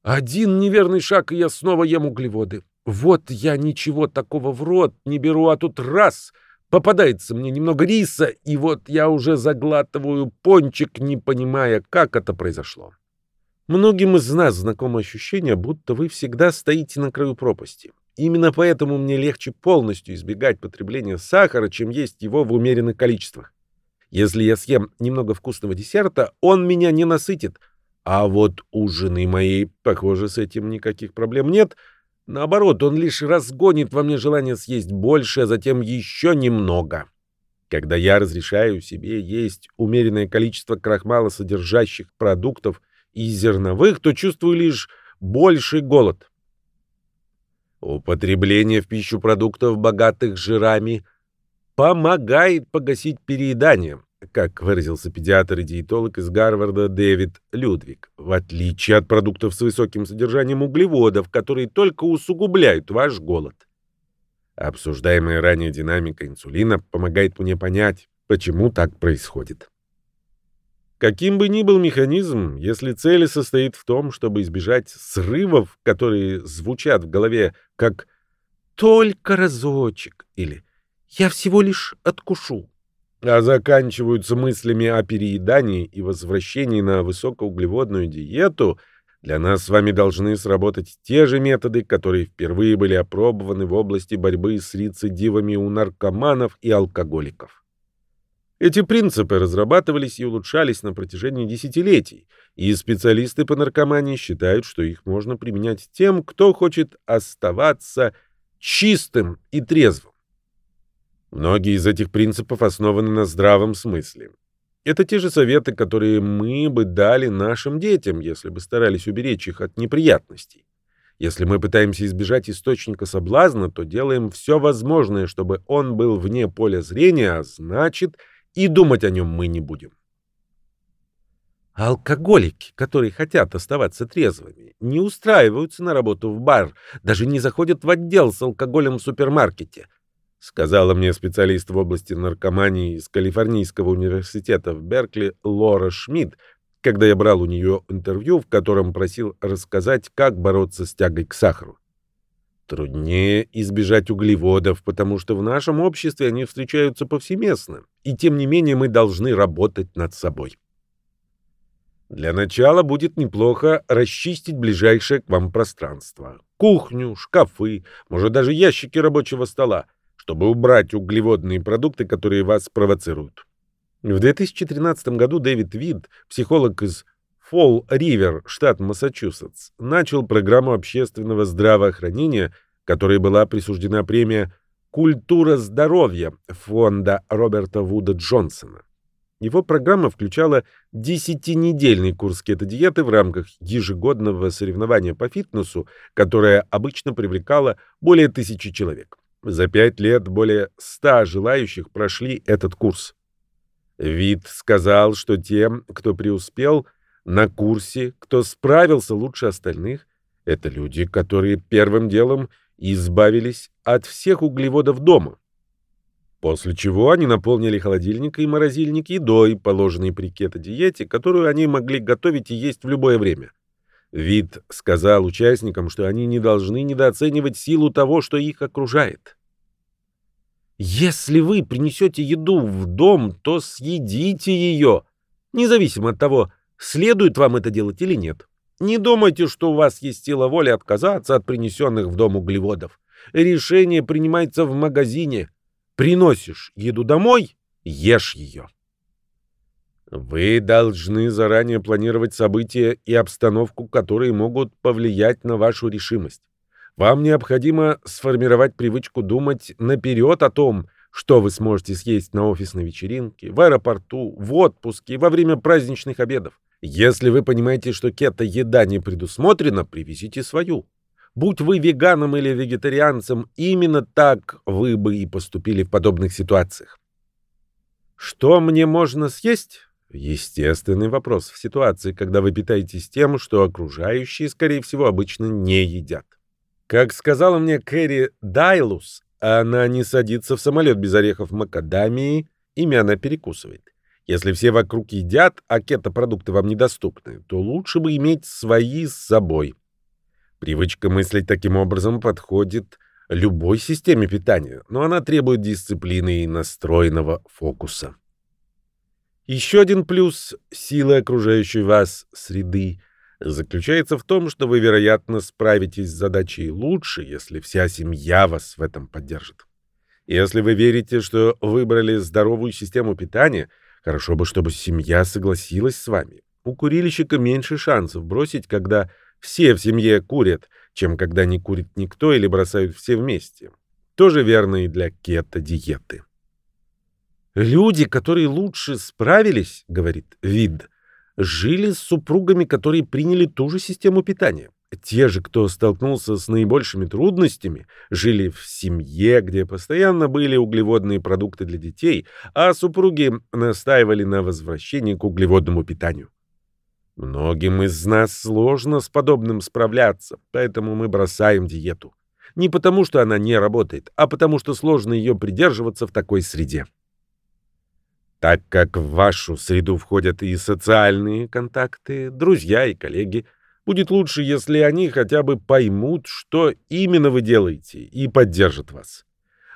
«Один неверный шаг, и я снова ем углеводы. Вот я ничего такого в рот не беру, а тут раз — попадается мне немного риса, и вот я уже заглатываю пончик, не понимая, как это произошло». Многим из нас знакомо ощущение, будто вы всегда стоите на краю пропасти. Именно поэтому мне легче полностью избегать потребления сахара, чем есть его в умеренных количествах. Если я съем немного вкусного десерта, он меня не насытит. А вот у жены моей, похоже, с этим никаких проблем нет. Наоборот, он лишь разгонит во мне желание съесть больше, а затем еще немного. Когда я разрешаю себе есть умеренное количество крахмала содержащих продуктов и зерновых, то чувствую лишь больший голод. Употребление в пищу продуктов, богатых жирами, помогает погасить переедание, как выразился педиатр и диетолог из Гарварда Дэвид Людвиг, в отличие от продуктов с высоким содержанием углеводов, которые только усугубляют ваш голод. Обсуждаемая ранее динамика инсулина помогает мне понять, почему так происходит. Каким бы ни был механизм, если цель состоит в том, чтобы избежать срывов, которые звучат в голове как «только разочек» или «я всего лишь откушу», а заканчиваются мыслями о переедании и возвращении на высокоуглеводную диету, для нас с вами должны сработать те же методы, которые впервые были опробованы в области борьбы с рецидивами у наркоманов и алкоголиков. Эти принципы разрабатывались и улучшались на протяжении десятилетий, и специалисты по наркомании считают, что их можно применять тем, кто хочет оставаться чистым и трезвым. Многие из этих принципов основаны на здравом смысле. Это те же советы, которые мы бы дали нашим детям, если бы старались уберечь их от неприятностей. Если мы пытаемся избежать источника соблазна, то делаем все возможное, чтобы он был вне поля зрения, а значит – и думать о нем мы не будем. Алкоголики, которые хотят оставаться трезвыми, не устраиваются на работу в бар, даже не заходят в отдел с алкоголем в супермаркете, сказала мне специалист в области наркомании из Калифорнийского университета в Беркли Лора Шмидт, когда я брал у нее интервью, в котором просил рассказать, как бороться с тягой к сахару. Труднее избежать углеводов, потому что в нашем обществе они встречаются повсеместно, и тем не менее мы должны работать над собой. Для начала будет неплохо расчистить ближайшее к вам пространство. Кухню, шкафы, может даже ящики рабочего стола, чтобы убрать углеводные продукты, которые вас провоцируют. В 2013 году Дэвид Вид, психолог из Фолл-Ривер, штат Массачусетс, начал программу общественного здравоохранения, которой была присуждена премия «Культура здоровья» фонда Роберта Вуда Джонсона. Его программа включала десятинедельный курс кето-диеты в рамках ежегодного соревнования по фитнесу, которое обычно привлекало более тысячи человек. За пять лет более ста желающих прошли этот курс. Вид сказал, что тем, кто преуспел – на курсе, кто справился лучше остальных, это люди, которые первым делом избавились от всех углеводов дома. После чего они наполнили холодильник и морозильник едой, положенной при кето-диете, которую они могли готовить и есть в любое время. Вид сказал участникам, что они не должны недооценивать силу того, что их окружает. Если вы принесете еду в дом, то съедите ее, независимо от того, следует вам это делать или нет. Не думайте, что у вас есть сила воли отказаться от принесенных в дом углеводов. Решение принимается в магазине. Приносишь еду домой — ешь ее. Вы должны заранее планировать события и обстановку, которые могут повлиять на вашу решимость. Вам необходимо сформировать привычку думать наперед о том, что вы сможете съесть на офисной вечеринке, в аэропорту, в отпуске, во время праздничных обедов. Если вы понимаете, что кето-еда не предусмотрена, привезите свою. Будь вы веганом или вегетарианцем, именно так вы бы и поступили в подобных ситуациях. Что мне можно съесть? Естественный вопрос в ситуации, когда вы питаетесь тем, что окружающие, скорее всего, обычно не едят. Как сказала мне Кэрри Дайлус, она не садится в самолет без орехов макадамии, ими она перекусывает. Если все вокруг едят, а кето-продукты вам недоступны, то лучше бы иметь свои с собой. Привычка мыслить таким образом подходит любой системе питания, но она требует дисциплины и настроенного фокуса. Еще один плюс силы окружающей вас среды заключается в том, что вы, вероятно, справитесь с задачей лучше, если вся семья вас в этом поддержит. Если вы верите, что выбрали здоровую систему питания, хорошо бы, чтобы семья согласилась с вами. У курильщика меньше шансов бросить, когда все в семье курят, чем когда не курит никто или бросают все вместе. Тоже верно и для кето-диеты. Люди, которые лучше справились, говорит Вид, жили с супругами, которые приняли ту же систему питания. Те же, кто столкнулся с наибольшими трудностями, жили в семье, где постоянно были углеводные продукты для детей, а супруги настаивали на возвращении к углеводному питанию. Многим из нас сложно с подобным справляться, поэтому мы бросаем диету. Не потому, что она не работает, а потому, что сложно ее придерживаться в такой среде. Так как в вашу среду входят и социальные контакты, друзья и коллеги, будет лучше, если они хотя бы поймут, что именно вы делаете, и поддержат вас.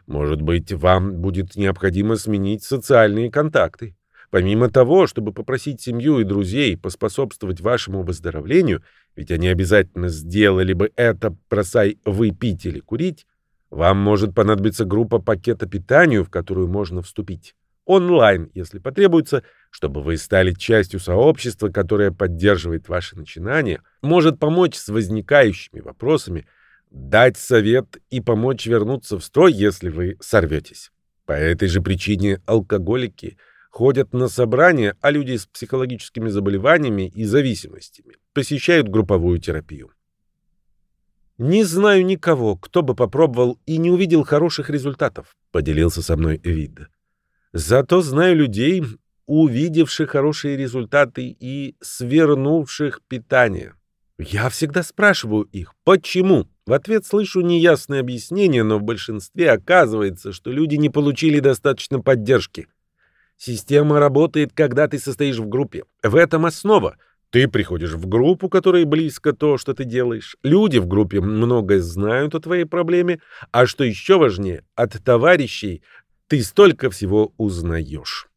Может быть, вам будет необходимо сменить социальные контакты. Помимо того, чтобы попросить семью и друзей поспособствовать вашему выздоровлению, ведь они обязательно сделали бы это, бросай вы пить или курить, вам может понадобиться группа пакета питанию, в которую можно вступить. Онлайн, если потребуется, чтобы вы стали частью сообщества, которое поддерживает ваши начинания, может помочь с возникающими вопросами, дать совет и помочь вернуться в строй, если вы сорветесь. По этой же причине алкоголики – ходят на собрания, а люди с психологическими заболеваниями и зависимостями посещают групповую терапию. «Не знаю никого, кто бы попробовал и не увидел хороших результатов», — поделился со мной Эвид. «Зато знаю людей, увидевших хорошие результаты и свернувших питание. Я всегда спрашиваю их, почему? В ответ слышу неясное объяснение, но в большинстве оказывается, что люди не получили достаточно поддержки. Система работает, когда ты состоишь в группе. В этом основа. Ты приходишь в группу, которой близко то, что ты делаешь. Люди в группе многое знают о твоей проблеме, а что еще важнее, от товарищей ты столько всего узнаешь.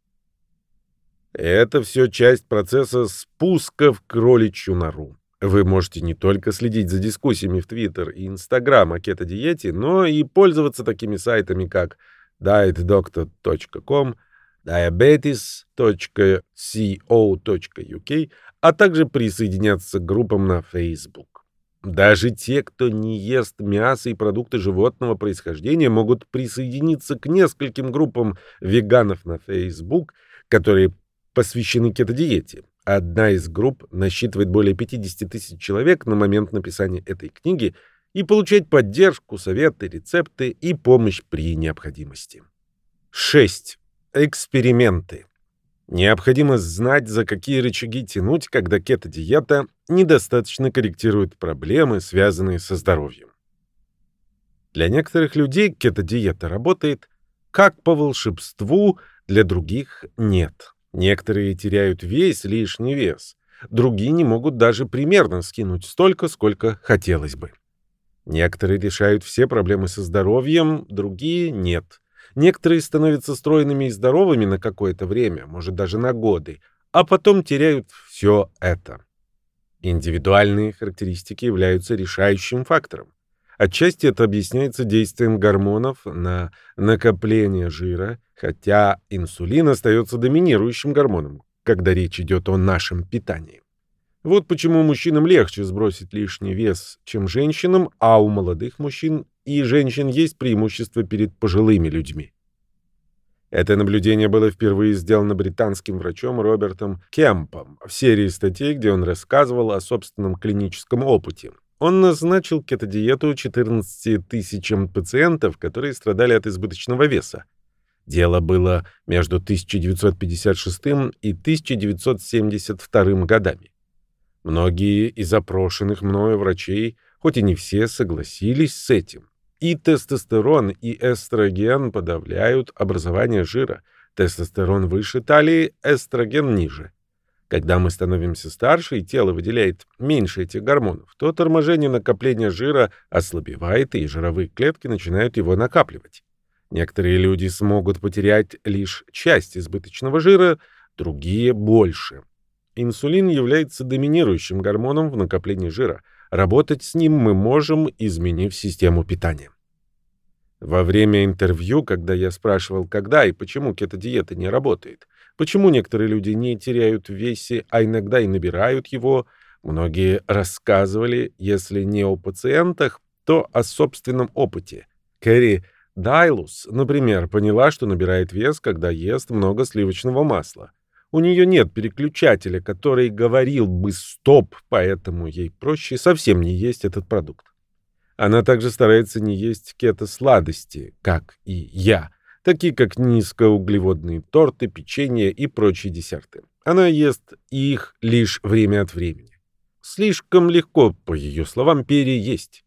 Это все часть процесса спуска в кроличью нору. Вы можете не только следить за дискуссиями в Твиттер и Инстаграм о кето-диете, но и пользоваться такими сайтами, как dietdoctor.com, diabetes.co.uk, а также присоединяться к группам на Facebook. Даже те, кто не ест мясо и продукты животного происхождения, могут присоединиться к нескольким группам веганов на Facebook, которые посвящены кето-диете. Одна из групп насчитывает более 50 тысяч человек на момент написания этой книги и получать поддержку, советы, рецепты и помощь при необходимости. 6. Эксперименты. Необходимо знать, за какие рычаги тянуть, когда кето-диета недостаточно корректирует проблемы, связанные со здоровьем. Для некоторых людей кето-диета работает как по волшебству, для других нет. Некоторые теряют весь лишний вес, другие не могут даже примерно скинуть столько, сколько хотелось бы. Некоторые решают все проблемы со здоровьем, другие нет. Некоторые становятся стройными и здоровыми на какое-то время, может даже на годы, а потом теряют все это. Индивидуальные характеристики являются решающим фактором. Отчасти это объясняется действием гормонов на накопление жира, хотя инсулин остается доминирующим гормоном, когда речь идет о нашем питании. Вот почему мужчинам легче сбросить лишний вес, чем женщинам, а у молодых мужчин и женщин есть преимущество перед пожилыми людьми. Это наблюдение было впервые сделано британским врачом Робертом Кемпом в серии статей, где он рассказывал о собственном клиническом опыте. Он назначил кетодиету 14 тысячам пациентов, которые страдали от избыточного веса. Дело было между 1956 и 1972 годами. Многие из опрошенных мною врачей, хоть и не все, согласились с этим. И тестостерон, и эстроген подавляют образование жира. Тестостерон выше талии, эстроген ниже. Когда мы становимся старше и тело выделяет меньше этих гормонов, то торможение накопления жира ослабевает, и жировые клетки начинают его накапливать. Некоторые люди смогут потерять лишь часть избыточного жира, другие — больше. Инсулин является доминирующим гормоном в накоплении жира. Работать с ним мы можем, изменив систему питания. Во время интервью, когда я спрашивал, когда и почему кето-диета не работает, почему некоторые люди не теряют в весе, а иногда и набирают его, многие рассказывали, если не о пациентах, то о собственном опыте. Кэрри Дайлус, например, поняла, что набирает вес, когда ест много сливочного масла. У нее нет переключателя, который говорил бы «стоп», поэтому ей проще совсем не есть этот продукт. Она также старается не есть кето-сладости, как и я, такие как низкоуглеводные торты, печенье и прочие десерты. Она ест их лишь время от времени. Слишком легко, по ее словам, переесть.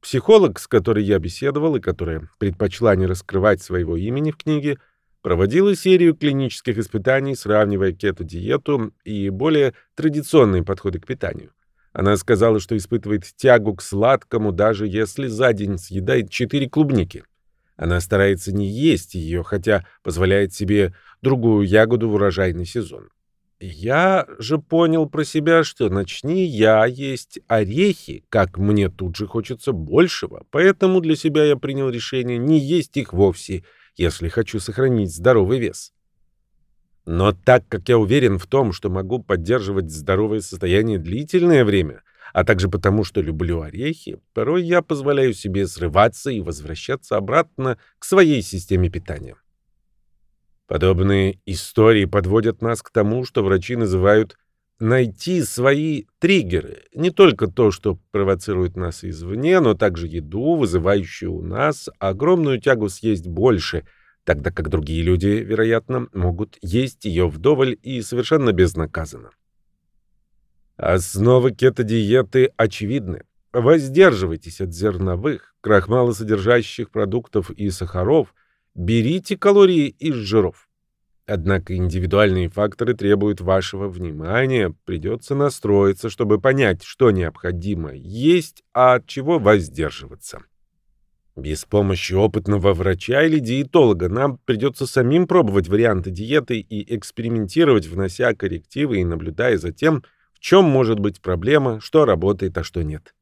Психолог, с которой я беседовал и которая предпочла не раскрывать своего имени в книге, проводила серию клинических испытаний, сравнивая кето-диету и более традиционные подходы к питанию. Она сказала, что испытывает тягу к сладкому, даже если за день съедает 4 клубники. Она старается не есть ее, хотя позволяет себе другую ягоду в урожайный сезон. Я же понял про себя, что начни я есть орехи, как мне тут же хочется большего, поэтому для себя я принял решение не есть их вовсе, если хочу сохранить здоровый вес. Но так как я уверен в том, что могу поддерживать здоровое состояние длительное время, а также потому, что люблю орехи, порой я позволяю себе срываться и возвращаться обратно к своей системе питания. Подобные истории подводят нас к тому, что врачи называют найти свои триггеры. Не только то, что провоцирует нас извне, но также еду, вызывающую у нас огромную тягу съесть больше – тогда как другие люди, вероятно, могут есть ее вдоволь и совершенно безнаказанно. Основы кето-диеты очевидны. Воздерживайтесь от зерновых, крахмалосодержащих продуктов и сахаров, берите калории из жиров. Однако индивидуальные факторы требуют вашего внимания, придется настроиться, чтобы понять, что необходимо есть, а от чего воздерживаться. Без помощи опытного врача или диетолога нам придется самим пробовать варианты диеты и экспериментировать, внося коррективы и наблюдая за тем, в чем может быть проблема, что работает, а что нет.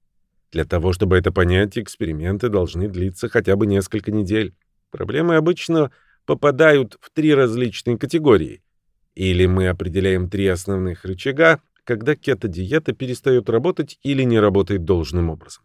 Для того, чтобы это понять, эксперименты должны длиться хотя бы несколько недель. Проблемы обычно попадают в три различные категории. Или мы определяем три основных рычага, когда кето-диета перестает работать или не работает должным образом.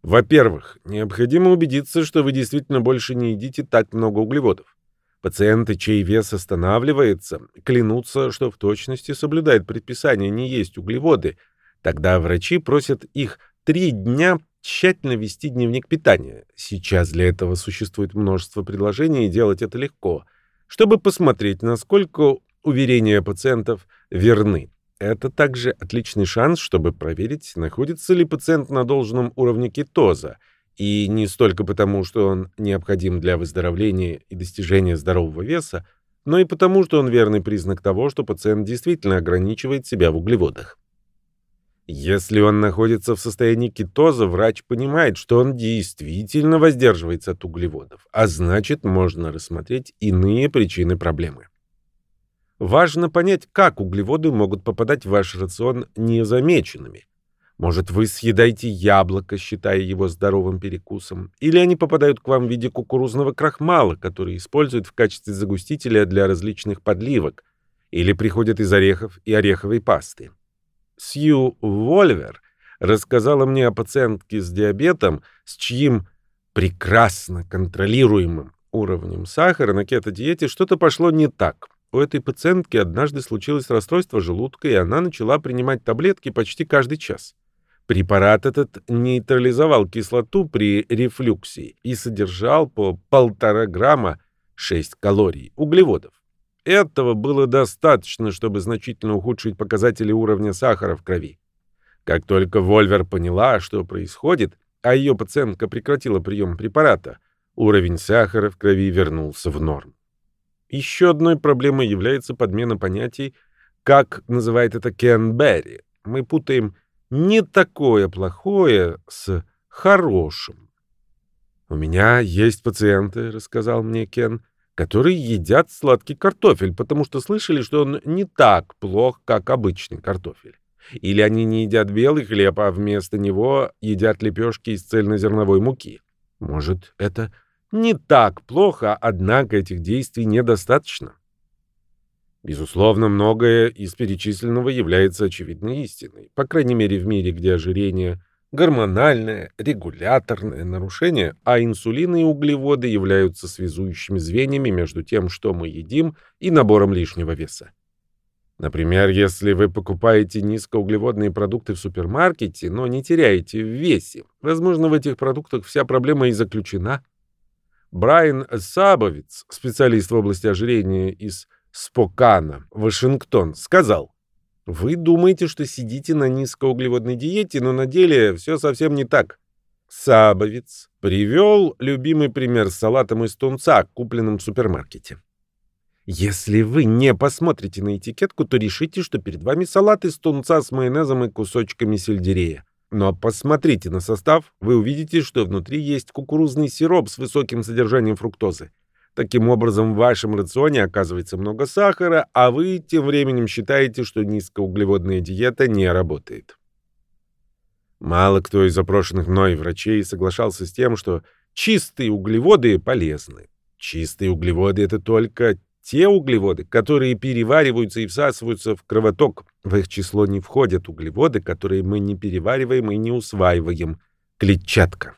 Во-первых, необходимо убедиться, что вы действительно больше не едите так много углеводов. Пациенты, чей вес останавливается, клянутся, что в точности соблюдают предписание не есть углеводы. Тогда врачи просят их три дня тщательно вести дневник питания. Сейчас для этого существует множество предложений, и делать это легко, чтобы посмотреть, насколько уверения пациентов верны. Это также отличный шанс, чтобы проверить, находится ли пациент на должном уровне кетоза, и не столько потому, что он необходим для выздоровления и достижения здорового веса, но и потому, что он верный признак того, что пациент действительно ограничивает себя в углеводах. Если он находится в состоянии кетоза, врач понимает, что он действительно воздерживается от углеводов, а значит, можно рассмотреть иные причины проблемы. Важно понять, как углеводы могут попадать в ваш рацион незамеченными. Может, вы съедаете яблоко, считая его здоровым перекусом, или они попадают к вам в виде кукурузного крахмала, который используют в качестве загустителя для различных подливок, или приходят из орехов и ореховой пасты. Сью Вольвер рассказала мне о пациентке с диабетом, с чьим прекрасно контролируемым уровнем сахара на кето-диете что-то пошло не так. У этой пациентки однажды случилось расстройство желудка, и она начала принимать таблетки почти каждый час. Препарат этот нейтрализовал кислоту при рефлюксии и содержал по полтора грамма 6 калорий углеводов. Этого было достаточно, чтобы значительно ухудшить показатели уровня сахара в крови. Как только Вольвер поняла, что происходит, а ее пациентка прекратила прием препарата, уровень сахара в крови вернулся в норму. Еще одной проблемой является подмена понятий, как называет это Кен Берри. Мы путаем «не такое плохое» с «хорошим». «У меня есть пациенты», — рассказал мне Кен, которые едят сладкий картофель, потому что слышали, что он не так плох, как обычный картофель. Или они не едят белый хлеб, а вместо него едят лепешки из цельнозерновой муки. Может, это не так плохо, однако этих действий недостаточно. Безусловно, многое из перечисленного является очевидной истиной, по крайней мере в мире, где ожирение гормональное, регуляторное нарушение, а инсулин и углеводы являются связующими звеньями между тем, что мы едим, и набором лишнего веса. Например, если вы покупаете низкоуглеводные продукты в супермаркете, но не теряете в весе, возможно, в этих продуктах вся проблема и заключена. Брайан Сабовиц, специалист в области ожирения из Спокана, Вашингтон, сказал, вы думаете, что сидите на низкоуглеводной диете, но на деле все совсем не так. Сабовец привел любимый пример с салатом из тунца, купленным в супермаркете. Если вы не посмотрите на этикетку, то решите, что перед вами салат из тунца с майонезом и кусочками сельдерея. Но посмотрите на состав, вы увидите, что внутри есть кукурузный сироп с высоким содержанием фруктозы. Таким образом, в вашем рационе оказывается много сахара, а вы тем временем считаете, что низкоуглеводная диета не работает. Мало кто из запрошенных мной врачей соглашался с тем, что чистые углеводы полезны. Чистые углеводы — это только те углеводы, которые перевариваются и всасываются в кровоток. В их число не входят углеводы, которые мы не перевариваем и не усваиваем. Клетчатка.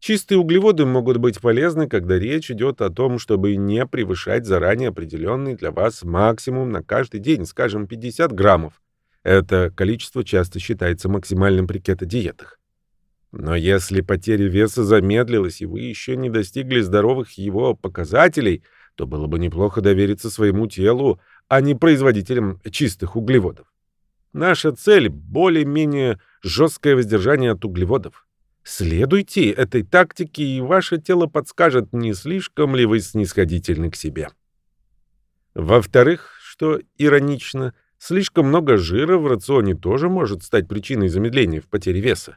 Чистые углеводы могут быть полезны, когда речь идет о том, чтобы не превышать заранее определенный для вас максимум на каждый день, скажем, 50 граммов. Это количество часто считается максимальным при кето-диетах. Но если потеря веса замедлилась, и вы еще не достигли здоровых его показателей, то было бы неплохо довериться своему телу, а не производителям чистых углеводов. Наша цель — более-менее жесткое воздержание от углеводов. Следуйте этой тактике, и ваше тело подскажет, не слишком ли вы снисходительны к себе. Во-вторых, что иронично, слишком много жира в рационе тоже может стать причиной замедления в потере веса.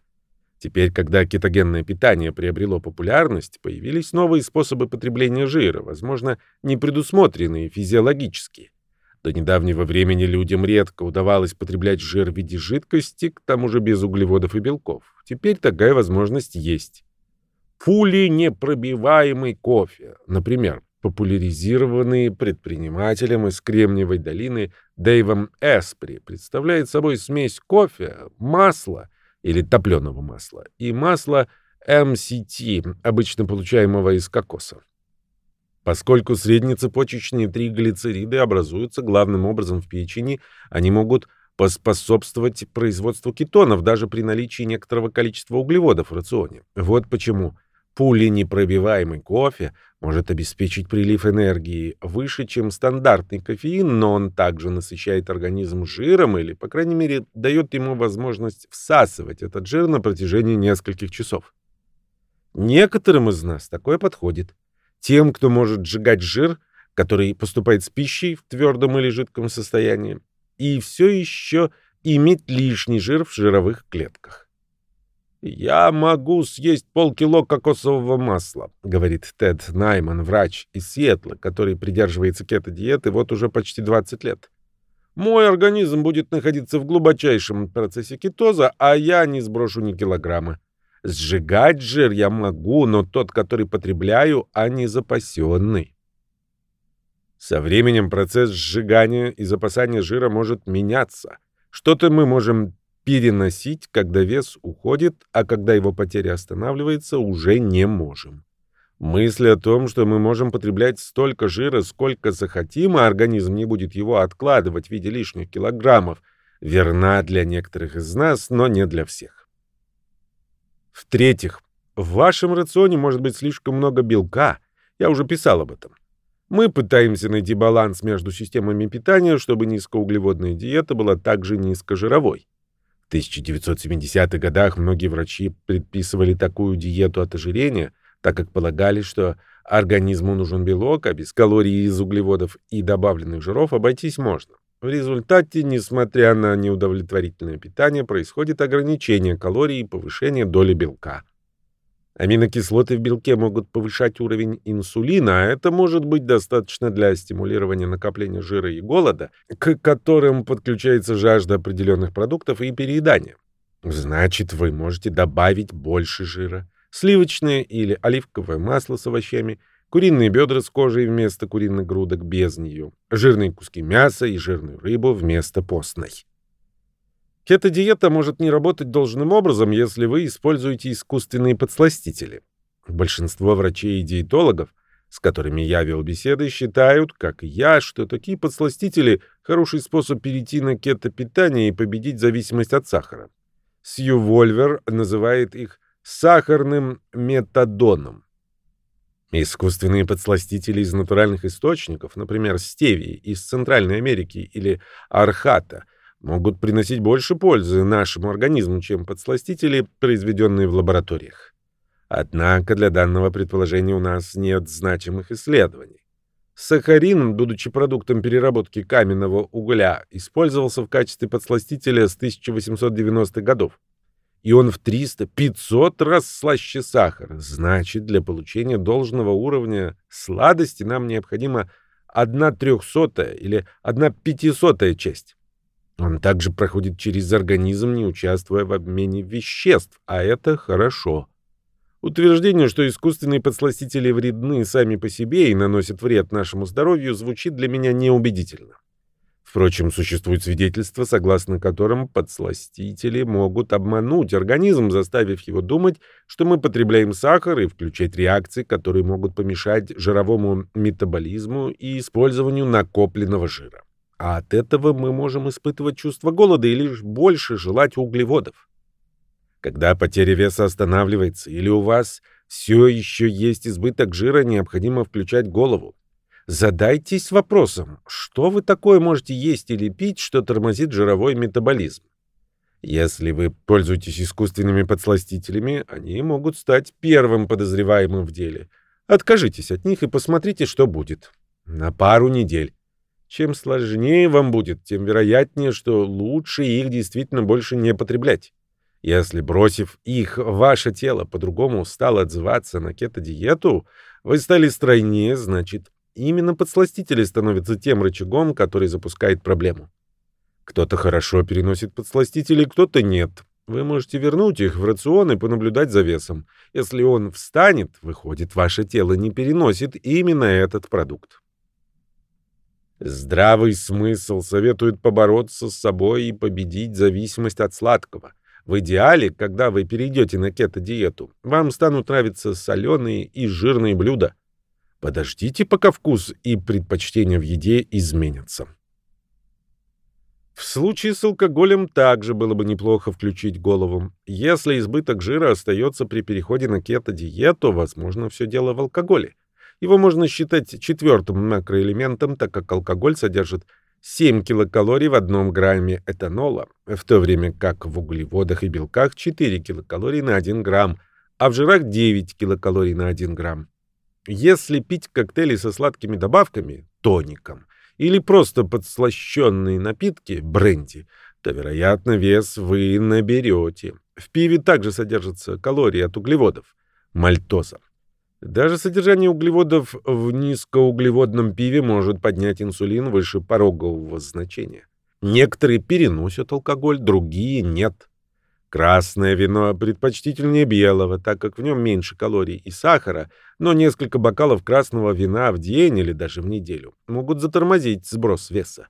Теперь, когда кетогенное питание приобрело популярность, появились новые способы потребления жира, возможно, не предусмотренные физиологически. До недавнего времени людям редко удавалось потреблять жир в виде жидкости, к тому же без углеводов и белков. Теперь такая возможность есть. Пули-непробиваемый кофе, например, популяризированный предпринимателем из Кремниевой долины Дэйвом Эспри, представляет собой смесь кофе, масла или топленого масла и масла MCT, обычно получаемого из кокоса. Поскольку среднецепочечные триглицериды образуются главным образом в печени, они могут поспособствовать производству кетонов даже при наличии некоторого количества углеводов в рационе. Вот почему пуленепробиваемый кофе может обеспечить прилив энергии выше, чем стандартный кофеин, но он также насыщает организм жиром или, по крайней мере, дает ему возможность всасывать этот жир на протяжении нескольких часов. Некоторым из нас такое подходит. Тем, кто может сжигать жир, который поступает с пищей в твердом или жидком состоянии, и все еще иметь лишний жир в жировых клетках. «Я могу съесть полкило кокосового масла», — говорит Тед Найман, врач из Сиэтла, который придерживается кето-диеты вот уже почти 20 лет. «Мой организм будет находиться в глубочайшем процессе кетоза, а я не сброшу ни килограмма. Сжигать жир я могу, но тот, который потребляю, а не запасенный. Со временем процесс сжигания и запасания жира может меняться. Что-то мы можем переносить, когда вес уходит, а когда его потеря останавливается, уже не можем. Мысль о том, что мы можем потреблять столько жира, сколько захотим, а организм не будет его откладывать в виде лишних килограммов, верна для некоторых из нас, но не для всех. В-третьих, в вашем рационе может быть слишком много белка. Я уже писал об этом. Мы пытаемся найти баланс между системами питания, чтобы низкоуглеводная диета была также низкожировой. В 1970-х годах многие врачи предписывали такую диету от ожирения, так как полагали, что организму нужен белок, а без калорий из углеводов и добавленных жиров обойтись можно. В результате, несмотря на неудовлетворительное питание, происходит ограничение калорий и повышение доли белка. Аминокислоты в белке могут повышать уровень инсулина, а это может быть достаточно для стимулирования накопления жира и голода, к которым подключается жажда определенных продуктов и переедания. Значит, вы можете добавить больше жира, сливочное или оливковое масло с овощами – куриные бедра с кожей вместо куриных грудок без нее, жирные куски мяса и жирную рыбу вместо постной. Кето-диета может не работать должным образом, если вы используете искусственные подсластители. Большинство врачей и диетологов, с которыми я вел беседы, считают, как и я, что такие подсластители – хороший способ перейти на кето-питание и победить зависимость от сахара. Сью Вольвер называет их сахарным метадоном. Искусственные подсластители из натуральных источников, например, стевии из Центральной Америки или архата, могут приносить больше пользы нашему организму, чем подсластители, произведенные в лабораториях. Однако для данного предположения у нас нет значимых исследований. Сахарин, будучи продуктом переработки каменного угля, использовался в качестве подсластителя с 1890-х годов и он в 300-500 раз слаще сахара. Значит, для получения должного уровня сладости нам необходима 1 трехсотая или 1 пятисотая часть. Он также проходит через организм, не участвуя в обмене веществ, а это хорошо. Утверждение, что искусственные подсластители вредны сами по себе и наносят вред нашему здоровью, звучит для меня неубедительно. Впрочем, существуют свидетельства, согласно которым подсластители могут обмануть организм, заставив его думать, что мы потребляем сахар и включать реакции, которые могут помешать жировому метаболизму и использованию накопленного жира. А от этого мы можем испытывать чувство голода и лишь больше желать углеводов. Когда потеря веса останавливается или у вас все еще есть избыток жира, необходимо включать голову. Задайтесь вопросом, что вы такое можете есть или пить, что тормозит жировой метаболизм. Если вы пользуетесь искусственными подсластителями, они могут стать первым подозреваемым в деле. Откажитесь от них и посмотрите, что будет. На пару недель. Чем сложнее вам будет, тем вероятнее, что лучше их действительно больше не потреблять. Если, бросив их, ваше тело по-другому стало отзываться на кето-диету, вы стали стройнее, значит, Именно подсластители становятся тем рычагом, который запускает проблему. Кто-то хорошо переносит подсластители, кто-то нет. Вы можете вернуть их в рацион и понаблюдать за весом. Если он встанет, выходит, ваше тело не переносит именно этот продукт. Здравый смысл советует побороться с собой и победить зависимость от сладкого. В идеале, когда вы перейдете на кето-диету, вам станут нравиться соленые и жирные блюда. Подождите, пока вкус и предпочтения в еде изменятся. В случае с алкоголем также было бы неплохо включить голову. Если избыток жира остается при переходе на кето-диету, возможно, все дело в алкоголе. Его можно считать четвертым макроэлементом, так как алкоголь содержит 7 килокалорий в одном грамме этанола, в то время как в углеводах и белках 4 килокалории на 1 грамм, а в жирах 9 килокалорий на 1 грамм. Если пить коктейли со сладкими добавками, тоником, или просто подслащенные напитки, бренди, то, вероятно, вес вы наберете. В пиве также содержатся калории от углеводов, мальтоза. Даже содержание углеводов в низкоуглеводном пиве может поднять инсулин выше порогового значения. Некоторые переносят алкоголь, другие нет. Красное вино предпочтительнее белого, так как в нем меньше калорий и сахара, но несколько бокалов красного вина в день или даже в неделю могут затормозить сброс веса.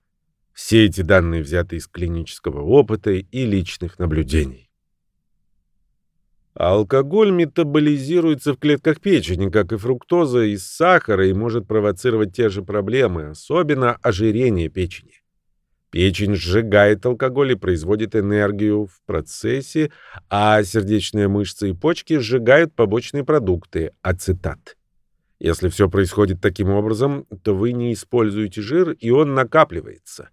Все эти данные взяты из клинического опыта и личных наблюдений. Алкоголь метаболизируется в клетках печени, как и фруктоза из сахара, и может провоцировать те же проблемы, особенно ожирение печени. Печень сжигает алкоголь и производит энергию в процессе, а сердечная мышца и почки сжигают побочные продукты – ацетат. Если все происходит таким образом, то вы не используете жир, и он накапливается.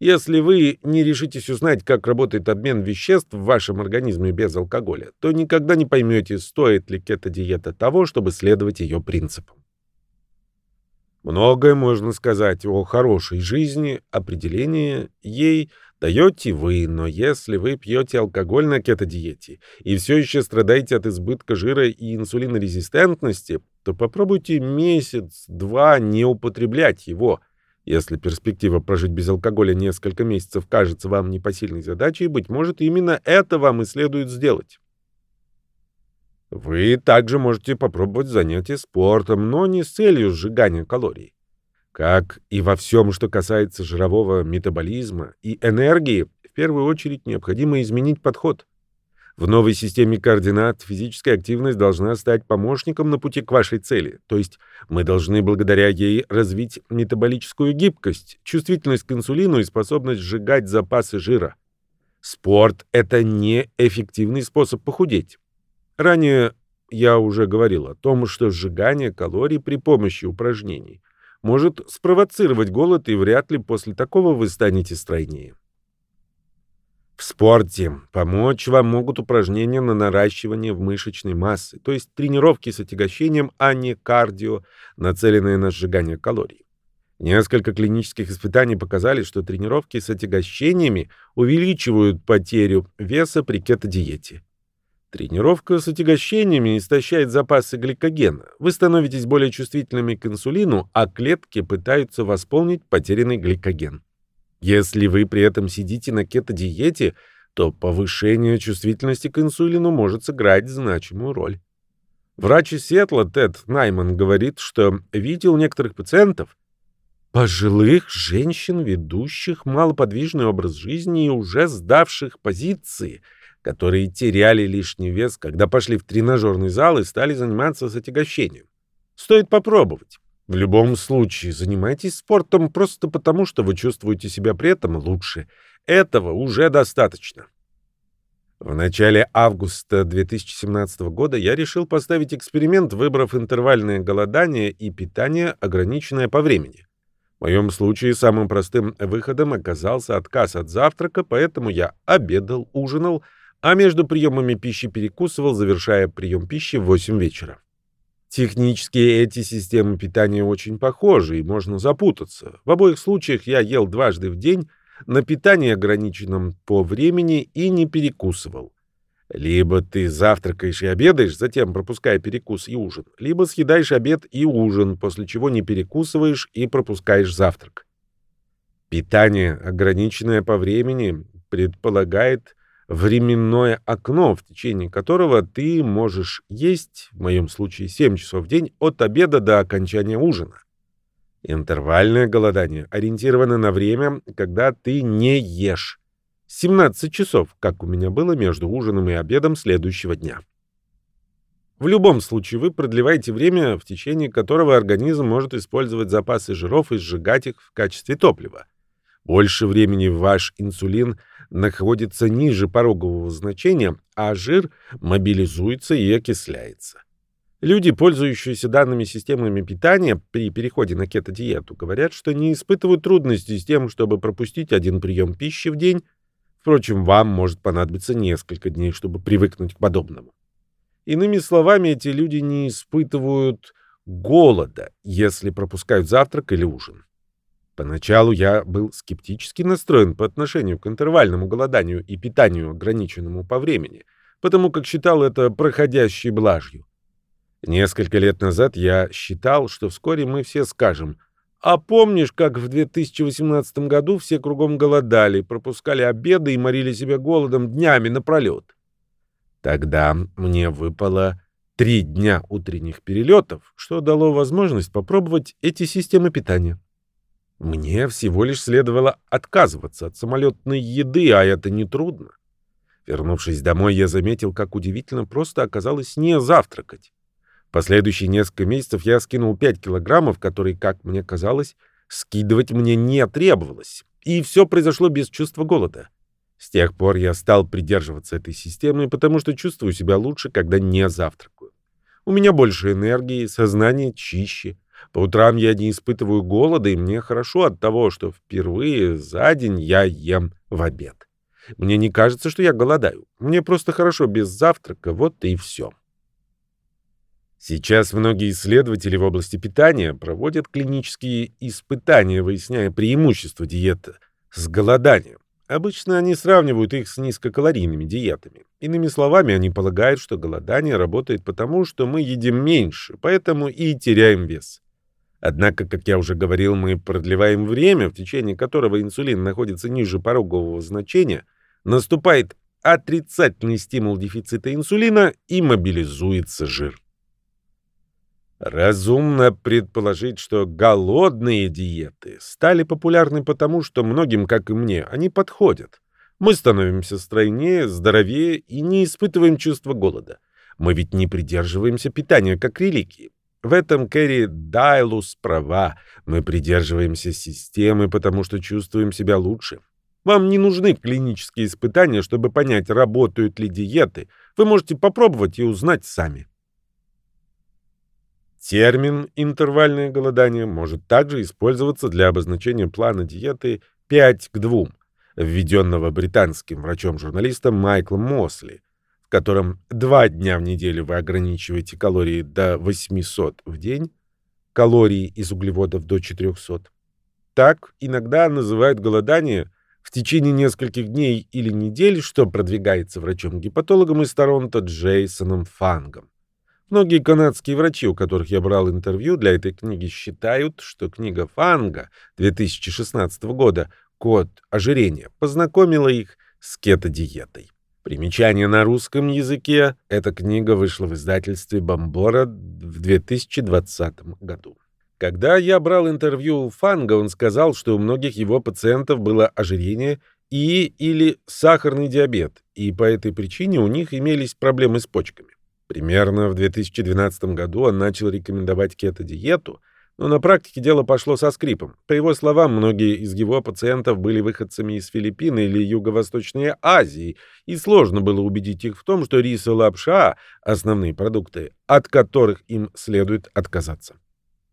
Если вы не решитесь узнать, как работает обмен веществ в вашем организме без алкоголя, то никогда не поймете, стоит ли кето-диета того, чтобы следовать ее принципам. Многое можно сказать о хорошей жизни, определение ей даете вы, но если вы пьете алкоголь на кето-диете и все еще страдаете от избытка жира и инсулинорезистентности, то попробуйте месяц-два не употреблять его. Если перспектива прожить без алкоголя несколько месяцев кажется вам непосильной задачей, быть может, именно это вам и следует сделать. Вы также можете попробовать занятия спортом, но не с целью сжигания калорий. Как и во всем, что касается жирового метаболизма и энергии, в первую очередь необходимо изменить подход. В новой системе координат физическая активность должна стать помощником на пути к вашей цели, то есть мы должны благодаря ей развить метаболическую гибкость, чувствительность к инсулину и способность сжигать запасы жира. Спорт – это не эффективный способ похудеть. Ранее я уже говорил о том, что сжигание калорий при помощи упражнений может спровоцировать голод, и вряд ли после такого вы станете стройнее. В спорте помочь вам могут упражнения на наращивание мышечной массы, то есть тренировки с отягощением, а не кардио, нацеленные на сжигание калорий. Несколько клинических испытаний показали, что тренировки с отягощениями увеличивают потерю веса при кетодиете. Тренировка с отягощениями истощает запасы гликогена. Вы становитесь более чувствительными к инсулину, а клетки пытаются восполнить потерянный гликоген. Если вы при этом сидите на кето-диете, то повышение чувствительности к инсулину может сыграть значимую роль. Врач из Сиэтла Тед Найман говорит, что видел некоторых пациентов, пожилых женщин, ведущих малоподвижный образ жизни и уже сдавших позиции – которые теряли лишний вес, когда пошли в тренажерный зал и стали заниматься с отягощением. Стоит попробовать. В любом случае, занимайтесь спортом просто потому, что вы чувствуете себя при этом лучше. Этого уже достаточно. В начале августа 2017 года я решил поставить эксперимент, выбрав интервальное голодание и питание, ограниченное по времени. В моем случае самым простым выходом оказался отказ от завтрака, поэтому я обедал, ужинал, а между приемами пищи перекусывал, завершая прием пищи в 8 вечера. Технически эти системы питания очень похожи, и можно запутаться. В обоих случаях я ел дважды в день, на питании ограниченном по времени и не перекусывал. Либо ты завтракаешь и обедаешь, затем пропуская перекус и ужин, либо съедаешь обед и ужин, после чего не перекусываешь и пропускаешь завтрак. Питание, ограниченное по времени, предполагает временное окно, в течение которого ты можешь есть, в моем случае 7 часов в день, от обеда до окончания ужина. Интервальное голодание ориентировано на время, когда ты не ешь. 17 часов, как у меня было между ужином и обедом следующего дня. В любом случае вы продлеваете время, в течение которого организм может использовать запасы жиров и сжигать их в качестве топлива. Больше времени ваш инсулин находится ниже порогового значения, а жир мобилизуется и окисляется. Люди, пользующиеся данными системами питания при переходе на кето-диету, говорят, что не испытывают трудностей с тем, чтобы пропустить один прием пищи в день. Впрочем, вам может понадобиться несколько дней, чтобы привыкнуть к подобному. Иными словами, эти люди не испытывают голода, если пропускают завтрак или ужин. Поначалу я был скептически настроен по отношению к интервальному голоданию и питанию, ограниченному по времени, потому как считал это проходящей блажью. Несколько лет назад я считал, что вскоре мы все скажем «А помнишь, как в 2018 году все кругом голодали, пропускали обеды и морили себя голодом днями напролет?» Тогда мне выпало три дня утренних перелетов, что дало возможность попробовать эти системы питания. Мне всего лишь следовало отказываться от самолетной еды, а это нетрудно. Вернувшись домой, я заметил, как удивительно просто оказалось не завтракать. Последующие несколько месяцев я скинул 5 килограммов, которые, как мне казалось, скидывать мне не требовалось. И все произошло без чувства голода. С тех пор я стал придерживаться этой системы, потому что чувствую себя лучше, когда не завтракаю. У меня больше энергии, сознание чище. По утрам я не испытываю голода, и мне хорошо от того, что впервые за день я ем в обед. Мне не кажется, что я голодаю. Мне просто хорошо без завтрака, вот и все. Сейчас многие исследователи в области питания проводят клинические испытания, выясняя преимущества диеты с голоданием. Обычно они сравнивают их с низкокалорийными диетами. Иными словами, они полагают, что голодание работает потому, что мы едим меньше, поэтому и теряем вес. Однако, как я уже говорил, мы продлеваем время, в течение которого инсулин находится ниже порогового значения, наступает отрицательный стимул дефицита инсулина и мобилизуется жир. Разумно предположить, что голодные диеты стали популярны потому, что многим, как и мне, они подходят. Мы становимся стройнее, здоровее и не испытываем чувства голода. Мы ведь не придерживаемся питания как религии. В этом Кэрри Дайлус права. Мы придерживаемся системы, потому что чувствуем себя лучше. Вам не нужны клинические испытания, чтобы понять, работают ли диеты. Вы можете попробовать и узнать сами. Термин «интервальное голодание» может также использоваться для обозначения плана диеты 5 к 2, введенного британским врачом-журналистом Майклом Мосли, в котором два дня в неделю вы ограничиваете калории до 800 в день, калории из углеводов до 400. Так иногда называют голодание в течение нескольких дней или недель, что продвигается врачом-гепатологом из Торонто Джейсоном Фангом. Многие канадские врачи, у которых я брал интервью для этой книги, считают, что книга Фанга 2016 года «Код ожирения» познакомила их с кето-диетой. Примечание на русском языке. Эта книга вышла в издательстве «Бомбора» в 2020 году. Когда я брал интервью у Фанга, он сказал, что у многих его пациентов было ожирение и или сахарный диабет, и по этой причине у них имелись проблемы с почками. Примерно в 2012 году он начал рекомендовать кето-диету, но на практике дело пошло со скрипом. По его словам, многие из его пациентов были выходцами из Филиппин или Юго-Восточной Азии, и сложно было убедить их в том, что рис и лапша – основные продукты, от которых им следует отказаться.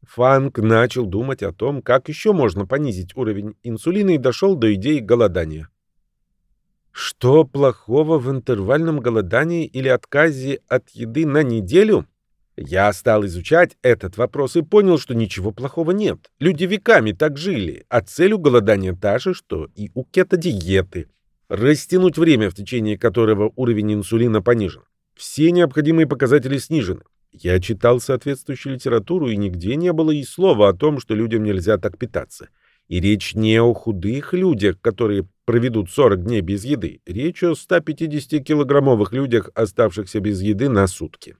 Фанк начал думать о том, как еще можно понизить уровень инсулина и дошел до идеи голодания. Что плохого в интервальном голодании или отказе от еды на неделю? Я стал изучать этот вопрос и понял, что ничего плохого нет. Люди веками так жили, а цель у голодания та же, что и у кето-диеты. Растянуть время, в течение которого уровень инсулина понижен. Все необходимые показатели снижены. Я читал соответствующую литературу, и нигде не было и слова о том, что людям нельзя так питаться. И речь не о худых людях, которые проведут 40 дней без еды. Речь о 150-килограммовых людях, оставшихся без еды на сутки.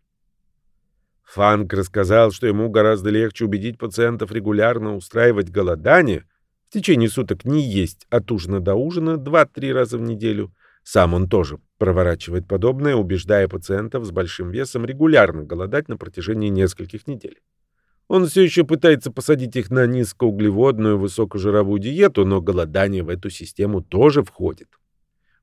Фанк рассказал, что ему гораздо легче убедить пациентов регулярно устраивать голодание, в течение суток не есть от ужина до ужина 2-3 раза в неделю. Сам он тоже проворачивает подобное, убеждая пациентов с большим весом регулярно голодать на протяжении нескольких недель. Он все еще пытается посадить их на низкоуглеводную высокожировую диету, но голодание в эту систему тоже входит.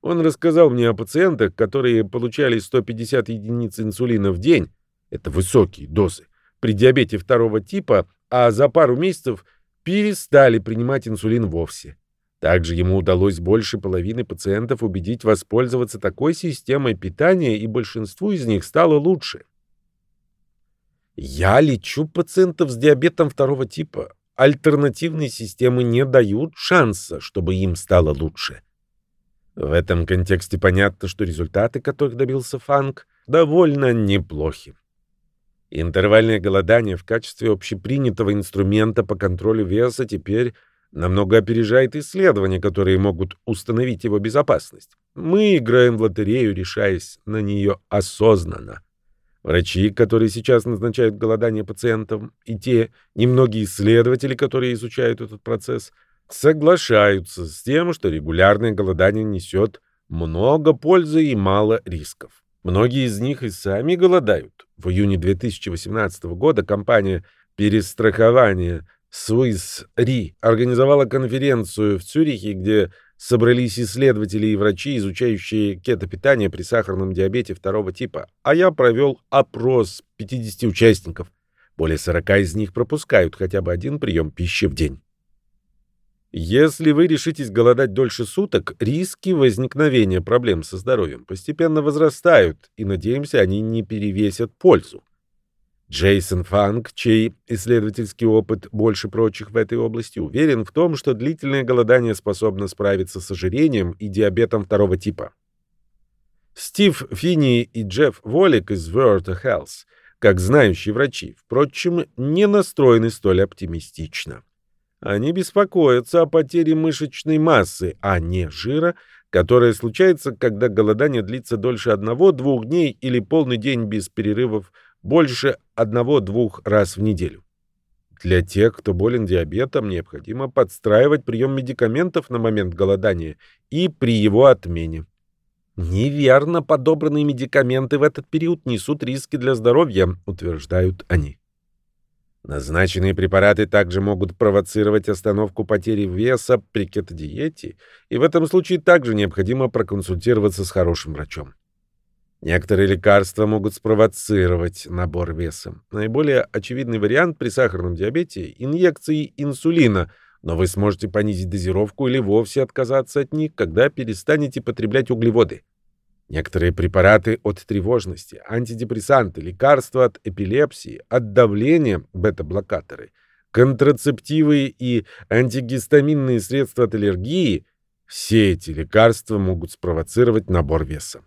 Он рассказал мне о пациентах, которые получали 150 единиц инсулина в день, это высокие дозы, при диабете второго типа, а за пару месяцев перестали принимать инсулин вовсе. Также ему удалось больше половины пациентов убедить воспользоваться такой системой питания, и большинству из них стало лучше. Я лечу пациентов с диабетом второго типа. Альтернативные системы не дают шанса, чтобы им стало лучше. В этом контексте понятно, что результаты, которых добился Фанк, довольно неплохи. Интервальное голодание в качестве общепринятого инструмента по контролю веса теперь намного опережает исследования, которые могут установить его безопасность. Мы играем в лотерею, решаясь на нее осознанно. Врачи, которые сейчас назначают голодание пациентам, и те немногие исследователи, которые изучают этот процесс, соглашаются с тем, что регулярное голодание несет много пользы и мало рисков. Многие из них и сами голодают. В июне 2018 года компания перестрахования Swiss Re организовала конференцию в Цюрихе, где собрались исследователи и врачи, изучающие кетопитание при сахарном диабете второго типа, а я провел опрос 50 участников. Более 40 из них пропускают хотя бы один прием пищи в день. Если вы решитесь голодать дольше суток, риски возникновения проблем со здоровьем постепенно возрастают, и, надеемся, они не перевесят пользу. Джейсон Фанк, чей исследовательский опыт больше прочих в этой области, уверен в том, что длительное голодание способно справиться с ожирением и диабетом второго типа. Стив Финни и Джефф Волик из World Health, как знающие врачи, впрочем, не настроены столь оптимистично. Они беспокоятся о потере мышечной массы, а не жира, которая случается, когда голодание длится дольше одного-двух дней или полный день без перерывов больше одного-двух раз в неделю. Для тех, кто болен диабетом, необходимо подстраивать прием медикаментов на момент голодания и при его отмене. Неверно подобранные медикаменты в этот период несут риски для здоровья, утверждают они. Назначенные препараты также могут провоцировать остановку потери веса при кетодиете, и в этом случае также необходимо проконсультироваться с хорошим врачом. Некоторые лекарства могут спровоцировать набор веса. Наиболее очевидный вариант при сахарном диабете – инъекции инсулина, но вы сможете понизить дозировку или вовсе отказаться от них, когда перестанете потреблять углеводы. Некоторые препараты от тревожности, антидепрессанты, лекарства от эпилепсии, от давления, бета-блокаторы, контрацептивы и антигистаминные средства от аллергии – все эти лекарства могут спровоцировать набор веса.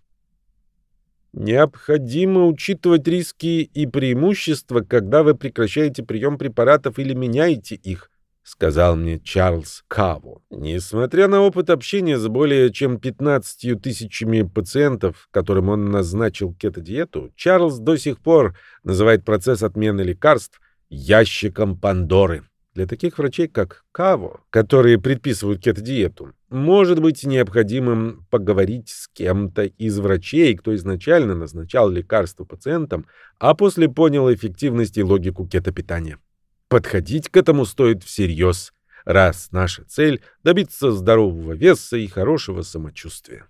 Необходимо учитывать риски и преимущества, когда вы прекращаете прием препаратов или меняете их, — сказал мне Чарльз Каво. Несмотря на опыт общения с более чем 15 тысячами пациентов, которым он назначил кетодиету, Чарльз до сих пор называет процесс отмены лекарств ящиком Пандоры. Для таких врачей, как Каво, которые предписывают кетодиету, может быть необходимым поговорить с кем-то из врачей, кто изначально назначал лекарства пациентам, а после понял эффективность и логику кетопитания. Подходить к этому стоит всерьез, раз наша цель — добиться здорового веса и хорошего самочувствия.